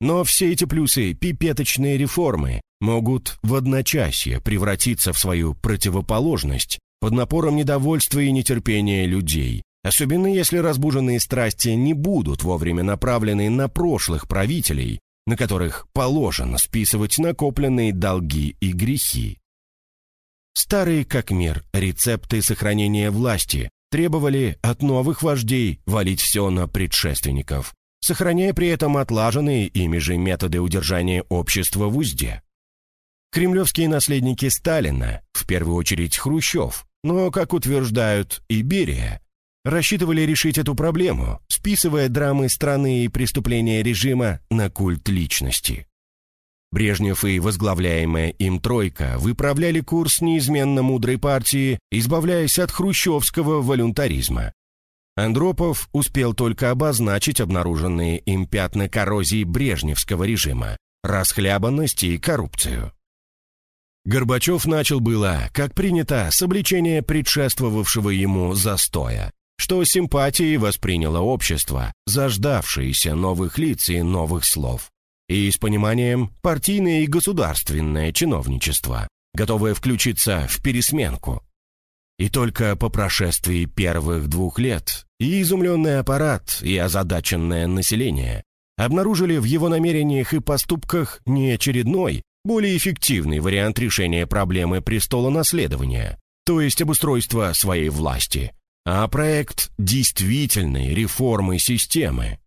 Но все эти плюсы пипеточные реформы могут в одночасье превратиться в свою противоположность под напором недовольства и нетерпения людей, особенно если разбуженные страсти не будут вовремя направлены на прошлых правителей, на которых положено списывать накопленные долги и грехи. Старые как мир рецепты сохранения власти требовали от новых вождей валить все на предшественников, сохраняя при этом отлаженные ими же методы удержания общества в узде. Кремлевские наследники Сталина, в первую очередь Хрущев, но, как утверждают и Берия, рассчитывали решить эту проблему, списывая драмы страны и преступления режима на культ личности. Брежнев и возглавляемая им «тройка» выправляли курс неизменно мудрой партии, избавляясь от хрущевского волюнтаризма. Андропов успел только обозначить обнаруженные им пятна коррозии брежневского режима, расхлябанность и коррупцию. Горбачев начал было, как принято, с обличения предшествовавшего ему застоя, что симпатии восприняло общество, заждавшееся новых лиц и новых слов. И с пониманием партийное и государственное чиновничество, готовое включиться в пересменку. И только по прошествии первых двух лет и изумленный аппарат, и озадаченное население обнаружили в его намерениях и поступках не очередной, более эффективный вариант решения проблемы престола наследования, то есть обустройства своей власти, а проект действительной реформы системы.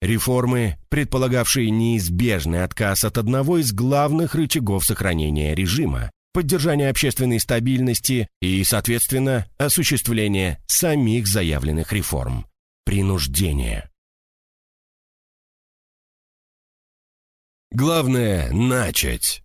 Реформы, предполагавшие неизбежный отказ от одного из главных рычагов сохранения режима, поддержания общественной стабильности и, соответственно, осуществления самих заявленных реформ – принуждение. Главное – начать.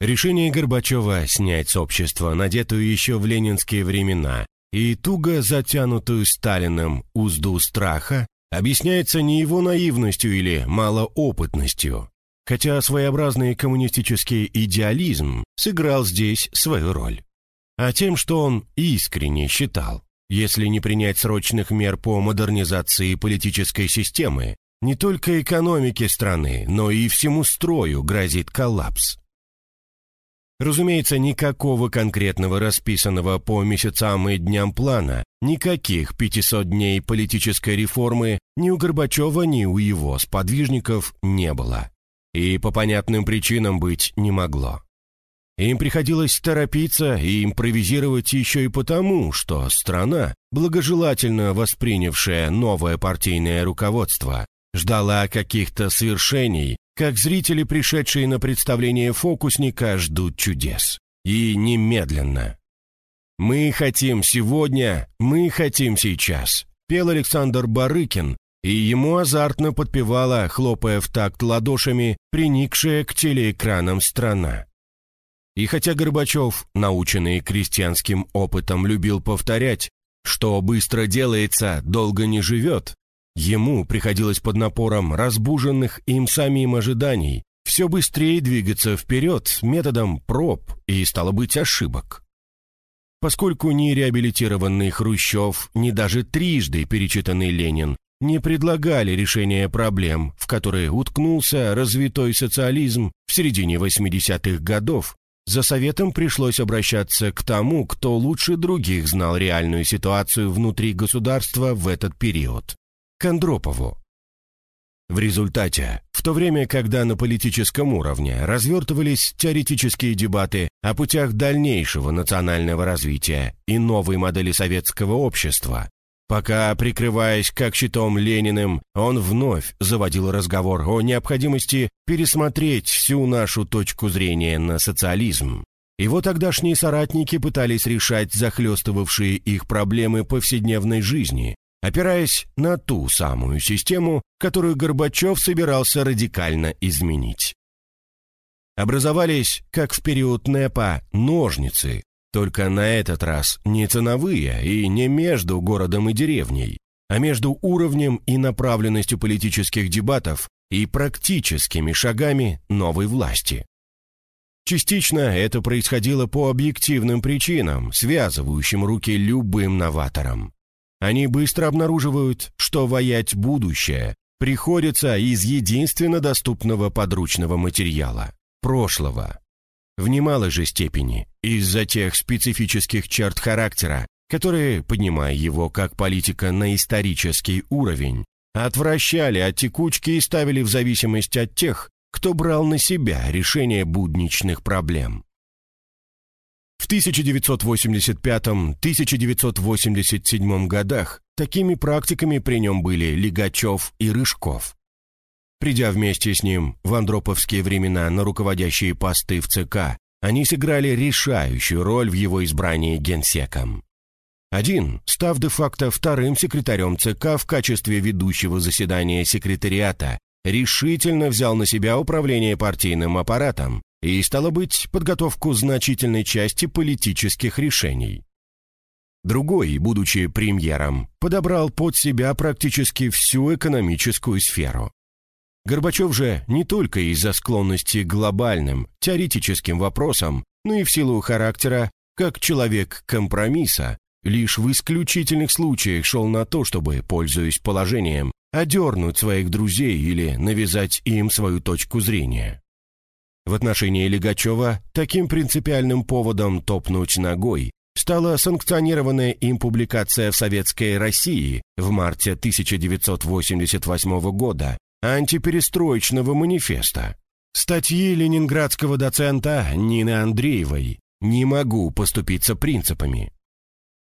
Решение Горбачева снять с общества, надетую еще в ленинские времена, и туго затянутую Сталиным узду страха, объясняется не его наивностью или малоопытностью, хотя своеобразный коммунистический идеализм сыграл здесь свою роль, а тем, что он искренне считал, если не принять срочных мер по модернизации политической системы, не только экономике страны, но и всему строю грозит коллапс. Разумеется, никакого конкретного расписанного по месяцам и дням плана, никаких 500 дней политической реформы ни у Горбачева, ни у его сподвижников не было. И по понятным причинам быть не могло. Им приходилось торопиться и импровизировать еще и потому, что страна, благожелательно воспринявшая новое партийное руководство, ждала каких-то свершений, как зрители, пришедшие на представление фокусника, ждут чудес. И немедленно. «Мы хотим сегодня, мы хотим сейчас», пел Александр Барыкин, и ему азартно подпевала, хлопая в такт ладошами, приникшая к телеэкранам страна. И хотя Горбачев, наученный крестьянским опытом, любил повторять, что быстро делается, долго не живет, Ему приходилось под напором разбуженных им самим ожиданий все быстрее двигаться вперед методом проб и, стало быть, ошибок. Поскольку ни реабилитированный Хрущев, ни даже трижды перечитанный Ленин не предлагали решения проблем, в которые уткнулся развитой социализм в середине 80-х годов, за советом пришлось обращаться к тому, кто лучше других знал реальную ситуацию внутри государства в этот период к Андропову. В результате, в то время, когда на политическом уровне развертывались теоретические дебаты о путях дальнейшего национального развития и новой модели советского общества, пока, прикрываясь как щитом Лениным, он вновь заводил разговор о необходимости пересмотреть всю нашу точку зрения на социализм. Его тогдашние соратники пытались решать захлестывавшие их проблемы повседневной жизни, опираясь на ту самую систему, которую Горбачев собирался радикально изменить. Образовались, как в период НЭПа, ножницы, только на этот раз не ценовые и не между городом и деревней, а между уровнем и направленностью политических дебатов и практическими шагами новой власти. Частично это происходило по объективным причинам, связывающим руки любым новаторам. Они быстро обнаруживают, что воять будущее приходится из единственно доступного подручного материала – прошлого. В немалой же степени из-за тех специфических черт характера, которые, поднимая его как политика на исторический уровень, отвращали от текучки и ставили в зависимость от тех, кто брал на себя решение будничных проблем. В 1985-1987 годах такими практиками при нем были Лигачев и Рыжков. Придя вместе с ним в андроповские времена на руководящие посты в ЦК, они сыграли решающую роль в его избрании генсеком. Один, став де-факто вторым секретарем ЦК в качестве ведущего заседания секретариата, решительно взял на себя управление партийным аппаратом и, стало быть, подготовку значительной части политических решений. Другой, будучи премьером, подобрал под себя практически всю экономическую сферу. Горбачев же не только из-за склонности к глобальным, теоретическим вопросам, но и в силу характера, как человек компромисса, лишь в исключительных случаях шел на то, чтобы, пользуясь положением, одернуть своих друзей или навязать им свою точку зрения. В отношении Лигачева таким принципиальным поводом топнуть ногой стала санкционированная им публикация в Советской России в марте 1988 года антиперестроечного манифеста. Статьи ленинградского доцента Нины Андреевой «Не могу поступиться принципами».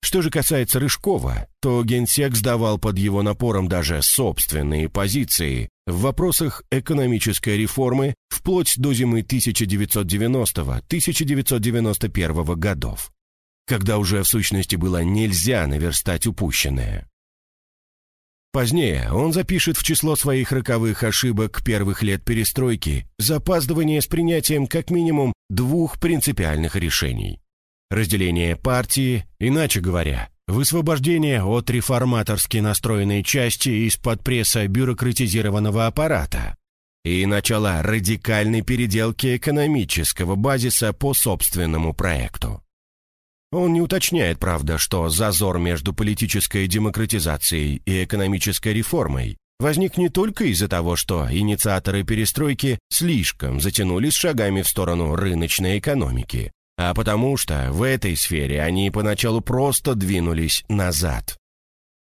Что же касается Рыжкова, то генсек сдавал под его напором даже собственные позиции в вопросах экономической реформы вплоть до зимы 1990-1991 годов, когда уже в сущности было нельзя наверстать упущенное. Позднее он запишет в число своих роковых ошибок первых лет перестройки запаздывание с принятием как минимум двух принципиальных решений. Разделение партии, иначе говоря, высвобождение от реформаторски настроенной части из-под пресса бюрократизированного аппарата и начало радикальной переделки экономического базиса по собственному проекту. Он не уточняет, правда, что зазор между политической демократизацией и экономической реформой возник не только из-за того, что инициаторы перестройки слишком затянулись шагами в сторону рыночной экономики, а потому что в этой сфере они поначалу просто двинулись назад.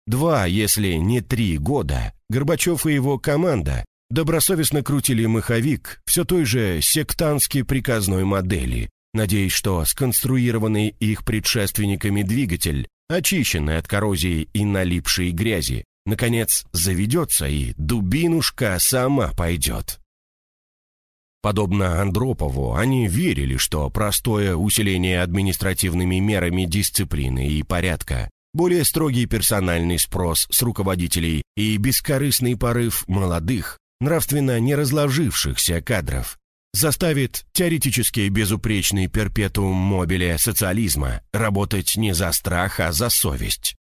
Два, если не три года, Горбачев и его команда добросовестно крутили маховик все той же сектантски приказной модели, надеясь, что сконструированный их предшественниками двигатель, очищенный от коррозии и налипшей грязи, наконец заведется и дубинушка сама пойдет. Подобно Андропову, они верили, что простое усиление административными мерами дисциплины и порядка, более строгий персональный спрос с руководителей и бескорыстный порыв молодых, нравственно не разложившихся кадров заставит теоретически безупречный перпетуум мобиле социализма работать не за страх, а за совесть.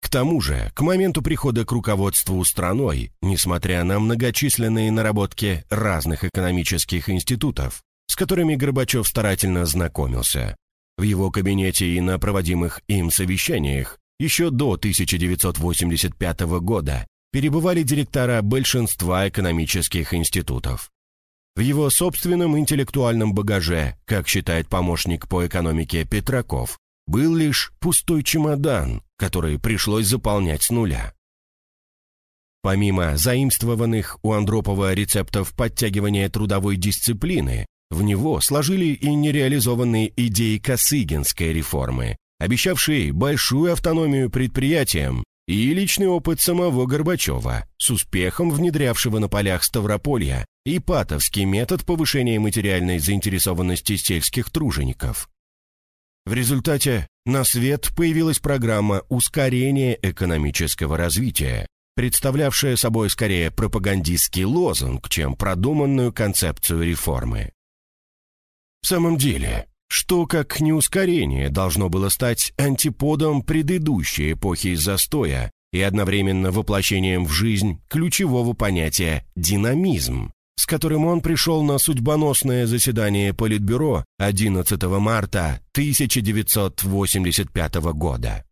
К тому же, к моменту прихода к руководству страной, несмотря на многочисленные наработки разных экономических институтов, с которыми Горбачев старательно знакомился, в его кабинете и на проводимых им совещаниях еще до 1985 года перебывали директора большинства экономических институтов. В его собственном интеллектуальном багаже, как считает помощник по экономике Петраков, был лишь пустой чемодан, который пришлось заполнять с нуля. Помимо заимствованных у Андропова рецептов подтягивания трудовой дисциплины, в него сложили и нереализованные идеи Косыгинской реформы, обещавшие большую автономию предприятиям и личный опыт самого Горбачева, с успехом внедрявшего на полях Ставрополья Ипатовский метод повышения материальной заинтересованности сельских тружеников. В результате на свет появилась программа ускорения экономического развития, представлявшая собой скорее пропагандистский лозунг, чем продуманную концепцию реформы. В самом деле, что как не ускорение должно было стать антиподом предыдущей эпохи застоя и одновременно воплощением в жизнь ключевого понятия «динамизм», с которым он пришел на судьбоносное заседание Политбюро 11 марта 1985 года.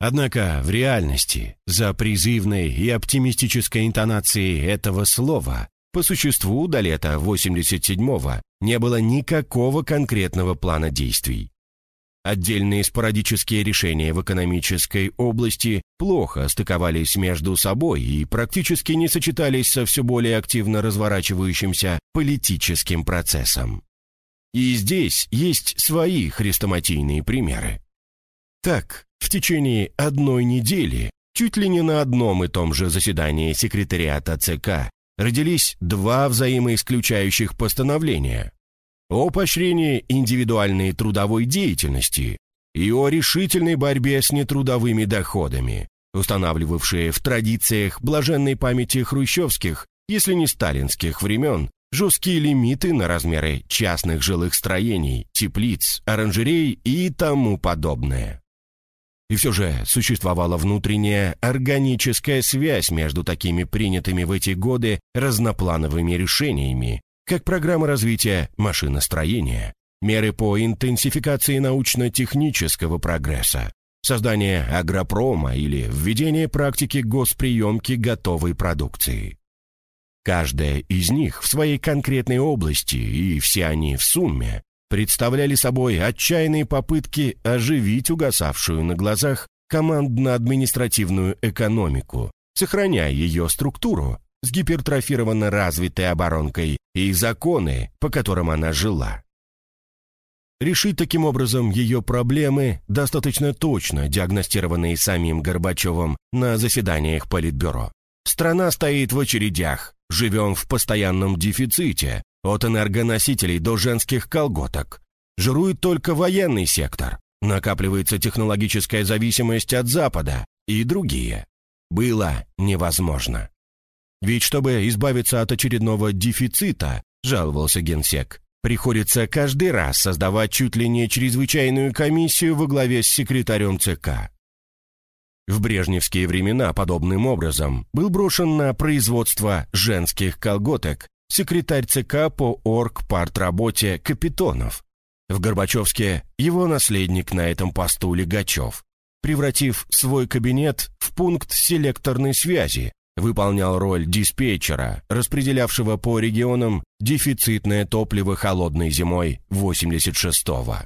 Однако в реальности за призывной и оптимистической интонацией этого слова по существу до лета 87-го не было никакого конкретного плана действий. Отдельные спорадические решения в экономической области плохо стыковались между собой и практически не сочетались со все более активно разворачивающимся политическим процессом. И здесь есть свои хрестоматийные примеры. Так, в течение одной недели, чуть ли не на одном и том же заседании секретариата ЦК, родились два взаимоисключающих постановления – о поощрении индивидуальной трудовой деятельности и о решительной борьбе с нетрудовыми доходами, устанавливавшие в традициях блаженной памяти хрущевских, если не сталинских времен, жесткие лимиты на размеры частных жилых строений, теплиц, оранжерей и тому подобное. И все же существовала внутренняя органическая связь между такими принятыми в эти годы разноплановыми решениями, как программа развития машиностроения, меры по интенсификации научно-технического прогресса, создание агропрома или введение практики госприемки готовой продукции. Каждая из них в своей конкретной области, и все они в сумме, представляли собой отчаянные попытки оживить угасавшую на глазах командно-административную экономику, сохраняя ее структуру с гипертрофированно развитой оборонкой и законы, по которым она жила. Решить таким образом ее проблемы, достаточно точно диагностированные самим Горбачевым на заседаниях Политбюро. Страна стоит в очередях, живем в постоянном дефиците, от энергоносителей до женских колготок. Жирует только военный сектор, накапливается технологическая зависимость от Запада и другие. Было невозможно. Ведь чтобы избавиться от очередного дефицита, жаловался генсек, приходится каждый раз создавать чуть ли не чрезвычайную комиссию во главе с секретарем ЦК. В брежневские времена подобным образом был брошен на производство женских колготок секретарь ЦК по оргпартработе Капитонов. В Горбачевске его наследник на этом посту Легачев, превратив свой кабинет в пункт селекторной связи, выполнял роль диспетчера, распределявшего по регионам дефицитное топливо холодной зимой 86-го.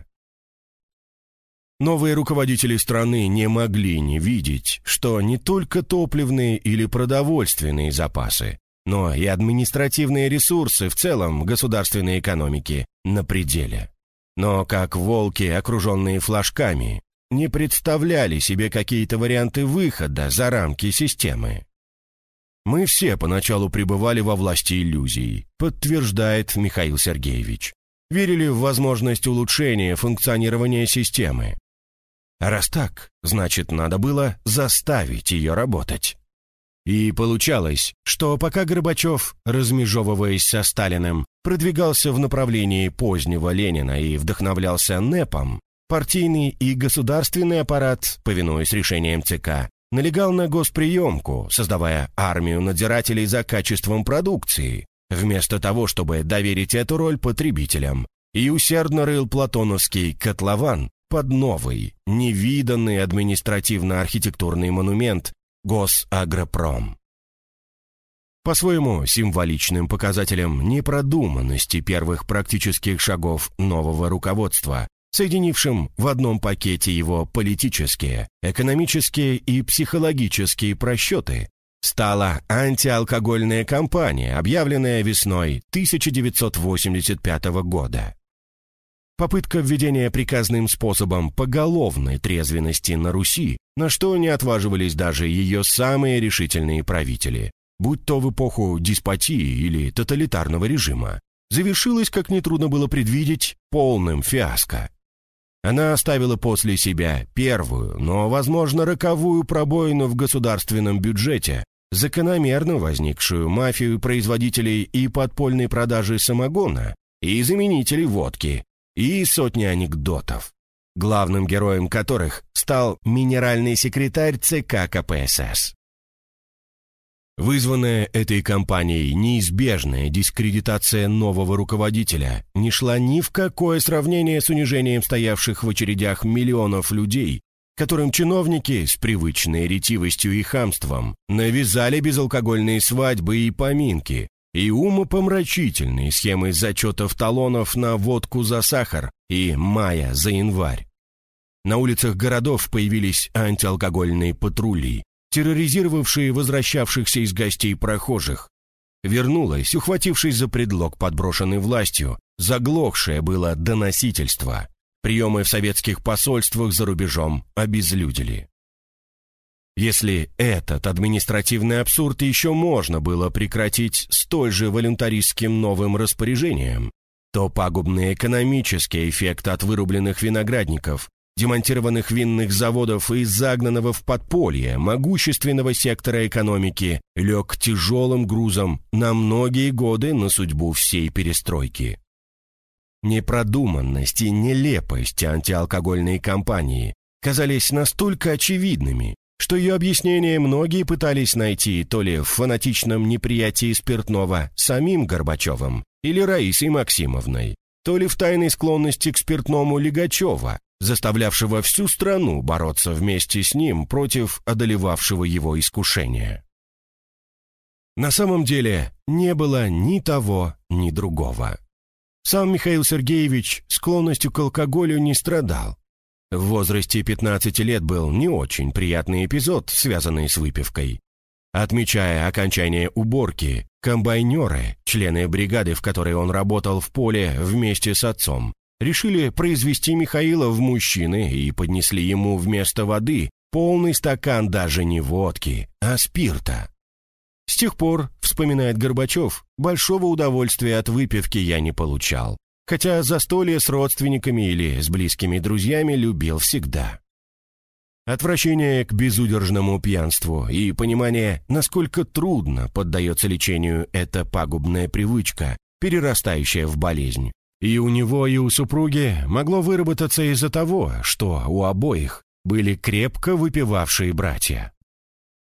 Новые руководители страны не могли не видеть, что не только топливные или продовольственные запасы, но и административные ресурсы в целом государственной экономики на пределе. Но как волки, окруженные флажками, не представляли себе какие-то варианты выхода за рамки системы. Мы все поначалу пребывали во власти иллюзий, подтверждает Михаил Сергеевич. Верили в возможность улучшения функционирования системы. А раз так, значит, надо было заставить ее работать. И получалось, что пока Горбачев, размежевываясь со Сталиным, продвигался в направлении позднего Ленина и вдохновлялся НЭПом, партийный и государственный аппарат, повинуясь решениям ЦК, налегал на госприемку, создавая армию надзирателей за качеством продукции, вместо того, чтобы доверить эту роль потребителям, и усердно рыл платоновский котлован под новый, невиданный административно-архитектурный монумент Госагропром. По-своему символичным показателем непродуманности первых практических шагов нового руководства, соединившим в одном пакете его политические, экономические и психологические просчеты, стала антиалкогольная кампания, объявленная весной 1985 года. Попытка введения приказным способом поголовной трезвенности на Руси, на что не отваживались даже ее самые решительные правители, будь то в эпоху деспотии или тоталитарного режима, завершилась, как нетрудно было предвидеть, полным фиаско. Она оставила после себя первую, но, возможно, роковую пробоину в государственном бюджете, закономерно возникшую мафию производителей и подпольной продажи самогона и заменителей водки, и сотни анекдотов, главным героем которых стал минеральный секретарь ЦК КПСС. Вызванная этой кампанией неизбежная дискредитация нового руководителя не шла ни в какое сравнение с унижением стоявших в очередях миллионов людей, которым чиновники с привычной ретивостью и хамством навязали безалкогольные свадьбы и поминки, и умопомрачительные схемы зачетов талонов на водку за сахар и мая за январь. На улицах городов появились антиалкогольные патрули, терроризировавшие возвращавшихся из гостей прохожих. Вернулась, ухватившись за предлог, подброшенный властью, заглохшее было доносительство. Приемы в советских посольствах за рубежом обезлюдили. Если этот административный абсурд еще можно было прекратить столь же волюнтаристским новым распоряжением, то пагубный экономический эффект от вырубленных виноградников, демонтированных винных заводов и загнанного в подполье могущественного сектора экономики лег тяжелым грузом на многие годы на судьбу всей перестройки. Непродуманность и нелепость антиалкогольной кампании казались настолько очевидными, что ее объяснение многие пытались найти то ли в фанатичном неприятии спиртного самим Горбачевым или Раисой Максимовной, то ли в тайной склонности к спиртному Легачева, заставлявшего всю страну бороться вместе с ним против одолевавшего его искушения. На самом деле не было ни того, ни другого. Сам Михаил Сергеевич склонностью к алкоголю не страдал. В возрасте 15 лет был не очень приятный эпизод, связанный с выпивкой. Отмечая окончание уборки, комбайнеры, члены бригады, в которой он работал в поле вместе с отцом, решили произвести Михаила в мужчины и поднесли ему вместо воды полный стакан даже не водки, а спирта. С тех пор, вспоминает Горбачев, большого удовольствия от выпивки я не получал, хотя застолье с родственниками или с близкими друзьями любил всегда. Отвращение к безудержному пьянству и понимание, насколько трудно поддается лечению эта пагубная привычка, перерастающая в болезнь. И у него, и у супруги могло выработаться из-за того, что у обоих были крепко выпивавшие братья.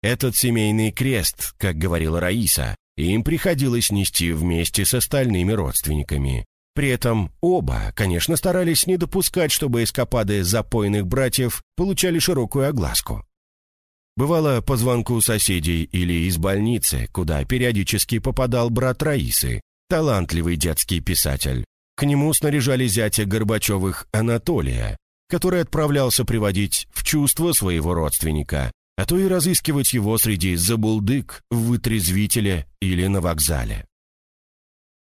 Этот семейный крест, как говорила Раиса, им приходилось нести вместе с остальными родственниками, при этом оба, конечно, старались не допускать, чтобы эскапады запойных братьев получали широкую огласку. Бывало по звонку соседей или из больницы, куда периодически попадал брат Раисы, талантливый детский писатель. К нему снаряжали зятя Горбачевых Анатолия, который отправлялся приводить в чувство своего родственника, а то и разыскивать его среди забулдык, в вытрезвителе или на вокзале.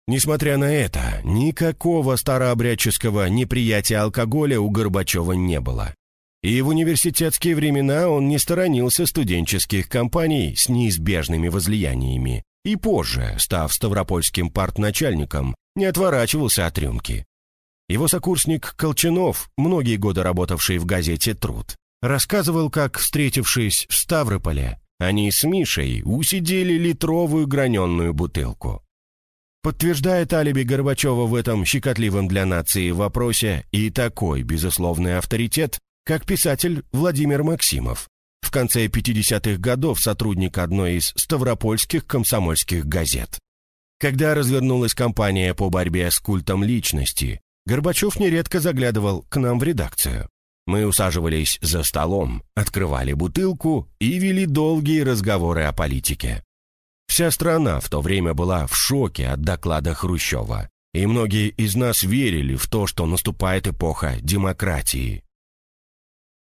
Несмотря на это, никакого старообрядческого неприятия алкоголя у Горбачева не было. И в университетские времена он не сторонился студенческих компаний с неизбежными возлияниями. И позже, став ставропольским партначальником, не отворачивался от рюмки. Его сокурсник Колчанов, многие годы работавший в газете «Труд», рассказывал, как, встретившись в Ставрополе, они с Мишей усидели литровую граненную бутылку. Подтверждает алиби Горбачева в этом щекотливом для нации вопросе и такой безусловный авторитет, как писатель Владимир Максимов, в конце 50-х годов сотрудник одной из ставропольских комсомольских газет. Когда развернулась кампания по борьбе с культом личности, Горбачев нередко заглядывал к нам в редакцию. Мы усаживались за столом, открывали бутылку и вели долгие разговоры о политике. Вся страна в то время была в шоке от доклада Хрущева, и многие из нас верили в то, что наступает эпоха демократии.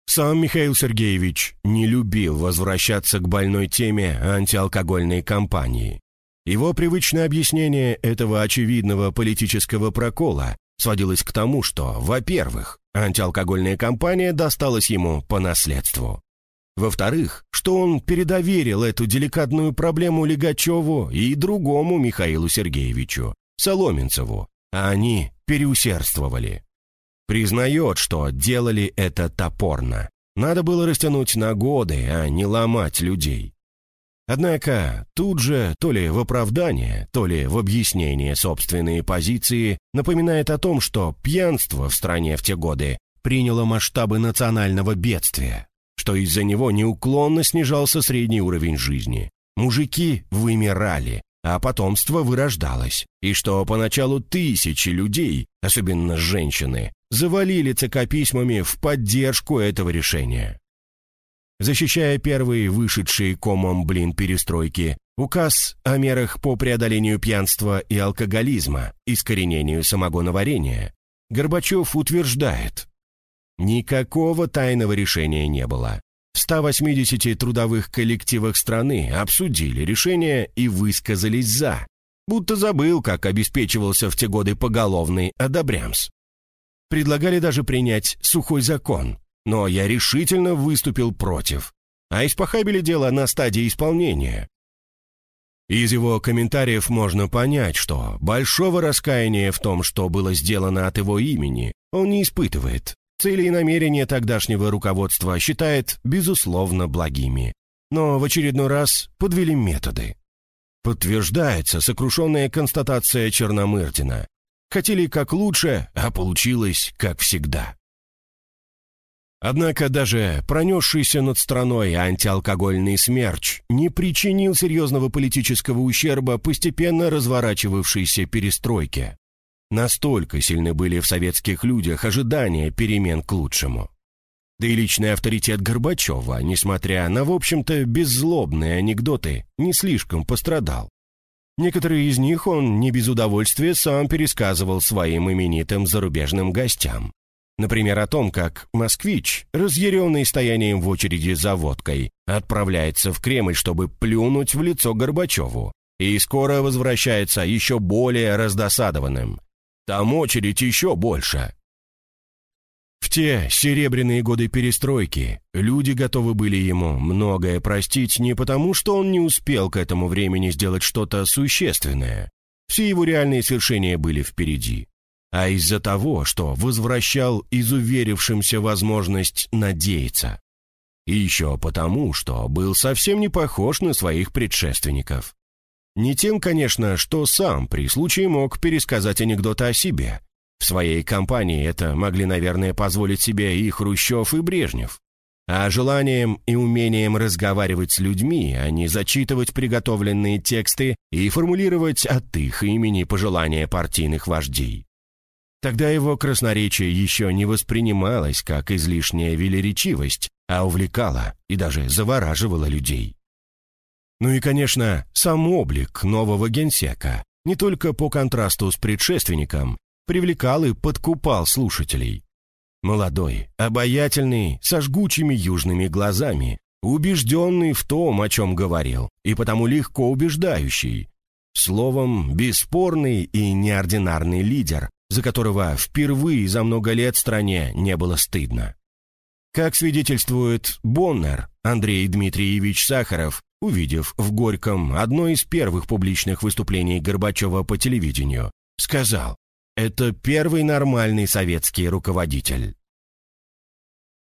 Сам Михаил Сергеевич не любил возвращаться к больной теме антиалкогольной кампании. Его привычное объяснение этого очевидного политического прокола сводилось к тому, что, во-первых, антиалкогольная кампания досталась ему по наследству. Во-вторых, что он передоверил эту деликатную проблему Легачеву и другому Михаилу Сергеевичу, Соломенцеву, а они переусердствовали. Признает, что делали это топорно. Надо было растянуть на годы, а не ломать людей. Однако тут же, то ли в оправдание, то ли в объяснение собственной позиции, напоминает о том, что пьянство в стране в те годы приняло масштабы национального бедствия, что из-за него неуклонно снижался средний уровень жизни. Мужики вымирали, а потомство вырождалось, и что поначалу тысячи людей, особенно женщины, завалили ЦК письмами в поддержку этого решения. Защищая первые вышедшие комом блин перестройки, указ о мерах по преодолению пьянства и алкоголизма, искоренению самогоноварения, Горбачев утверждает, Никакого тайного решения не было. В 180 трудовых коллективах страны обсудили решение и высказались «за», будто забыл, как обеспечивался в те годы поголовный одобрямс. Предлагали даже принять сухой закон, но я решительно выступил против, а испохабили дело на стадии исполнения. Из его комментариев можно понять, что большого раскаяния в том, что было сделано от его имени, он не испытывает. Цели и намерения тогдашнего руководства считает, безусловно, благими. Но в очередной раз подвели методы. Подтверждается сокрушенная констатация Черномырдина. Хотели как лучше, а получилось как всегда. Однако даже пронесшийся над страной антиалкогольный смерч не причинил серьезного политического ущерба постепенно разворачивавшейся перестройке. Настолько сильны были в советских людях ожидания перемен к лучшему. Да и личный авторитет Горбачева, несмотря на, в общем-то, беззлобные анекдоты, не слишком пострадал. Некоторые из них он не без удовольствия сам пересказывал своим именитым зарубежным гостям. Например, о том, как москвич, разъяренный стоянием в очереди за водкой, отправляется в Кремль, чтобы плюнуть в лицо Горбачеву, и скоро возвращается еще более раздосадованным. Там очередь еще больше. В те серебряные годы перестройки люди готовы были ему многое простить не потому, что он не успел к этому времени сделать что-то существенное. Все его реальные свершения были впереди. А из-за того, что возвращал изуверившимся возможность надеяться. И еще потому, что был совсем не похож на своих предшественников. Не тем, конечно, что сам при случае мог пересказать анекдоты о себе, в своей компании это могли, наверное, позволить себе и Хрущев, и Брежнев. А желанием и умением разговаривать с людьми, а не зачитывать приготовленные тексты и формулировать от их имени пожелания партийных вождей. Тогда его красноречие еще не воспринималось как излишняя велеречивость, а увлекало и даже завораживало людей. Ну и, конечно, сам облик нового генсека, не только по контрасту с предшественником, привлекал и подкупал слушателей. Молодой, обаятельный, со жгучими южными глазами, убежденный в том, о чем говорил, и потому легко убеждающий. Словом, бесспорный и неординарный лидер, за которого впервые за много лет стране не было стыдно. Как свидетельствует Боннер, Андрей Дмитриевич Сахаров, увидев в Горьком одно из первых публичных выступлений Горбачева по телевидению, сказал это первый нормальный советский руководитель.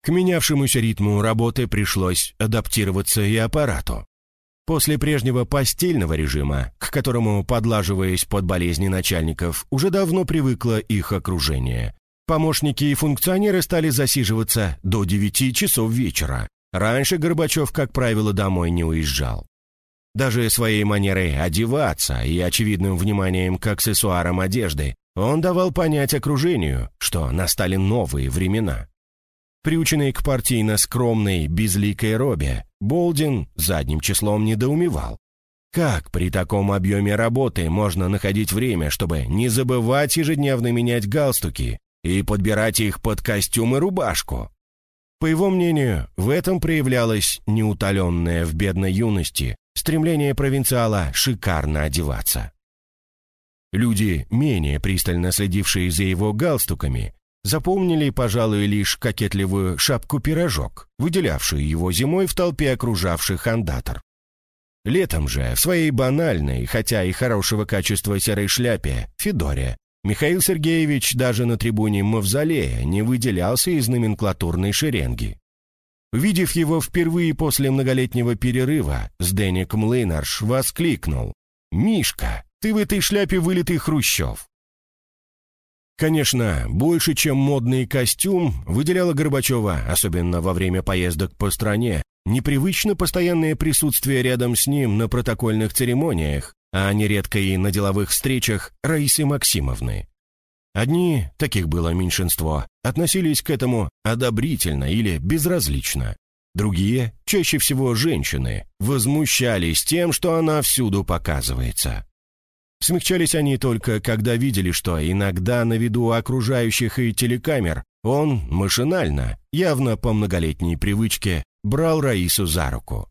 К менявшемуся ритму работы пришлось адаптироваться и аппарату. После прежнего постельного режима, к которому, подлаживаясь под болезни начальников, уже давно привыкло их окружение, помощники и функционеры стали засиживаться до 9 часов вечера. Раньше Горбачев, как правило, домой не уезжал. Даже своей манерой одеваться и очевидным вниманием к аксессуарам одежды он давал понять окружению, что настали новые времена. Приученный к партийно-скромной, безликой робе, Болдин задним числом недоумевал. Как при таком объеме работы можно находить время, чтобы не забывать ежедневно менять галстуки и подбирать их под костюм и рубашку? По его мнению, в этом проявлялось неутоленное в бедной юности стремление провинциала шикарно одеваться. Люди, менее пристально следившие за его галстуками, запомнили, пожалуй, лишь кокетливую шапку-пирожок, выделявшую его зимой в толпе окружавших андатор. Летом же, в своей банальной, хотя и хорошего качества серой шляпе, Федоре, Михаил Сергеевич даже на трибуне Мавзолея не выделялся из номенклатурной шеренги. Видев его впервые после многолетнего перерыва, Сденик Млынарш воскликнул «Мишка, ты в этой шляпе вылитый Хрущев. Конечно, больше, чем модный костюм, выделяло Горбачева, особенно во время поездок по стране, непривычно постоянное присутствие рядом с ним на протокольных церемониях, а нередко и на деловых встречах Раисы Максимовны. Одни, таких было меньшинство, относились к этому одобрительно или безразлично. Другие, чаще всего женщины, возмущались тем, что она всюду показывается. Смягчались они только, когда видели, что иногда на виду окружающих и телекамер он машинально, явно по многолетней привычке, брал Раису за руку.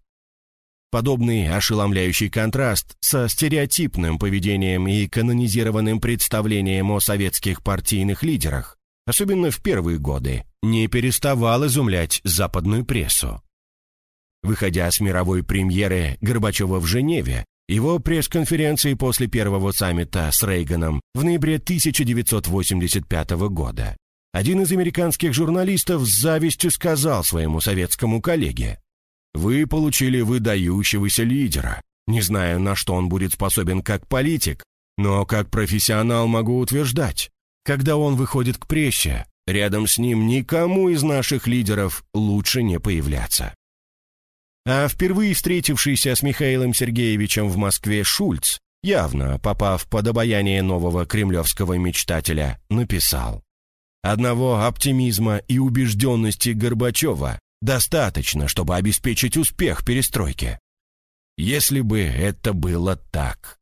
Подобный ошеломляющий контраст со стереотипным поведением и канонизированным представлением о советских партийных лидерах, особенно в первые годы, не переставал изумлять западную прессу. Выходя с мировой премьеры Горбачева в Женеве, его пресс-конференции после первого саммита с Рейганом в ноябре 1985 года. Один из американских журналистов с завистью сказал своему советскому коллеге, «Вы получили выдающегося лидера. Не знаю, на что он будет способен как политик, но как профессионал могу утверждать, когда он выходит к прессе, рядом с ним никому из наших лидеров лучше не появляться». А впервые встретившийся с Михаилом Сергеевичем в Москве Шульц явно попав под обаяние нового кремлевского мечтателя, написал. Одного оптимизма и убежденности Горбачева достаточно, чтобы обеспечить успех перестройки. Если бы это было так.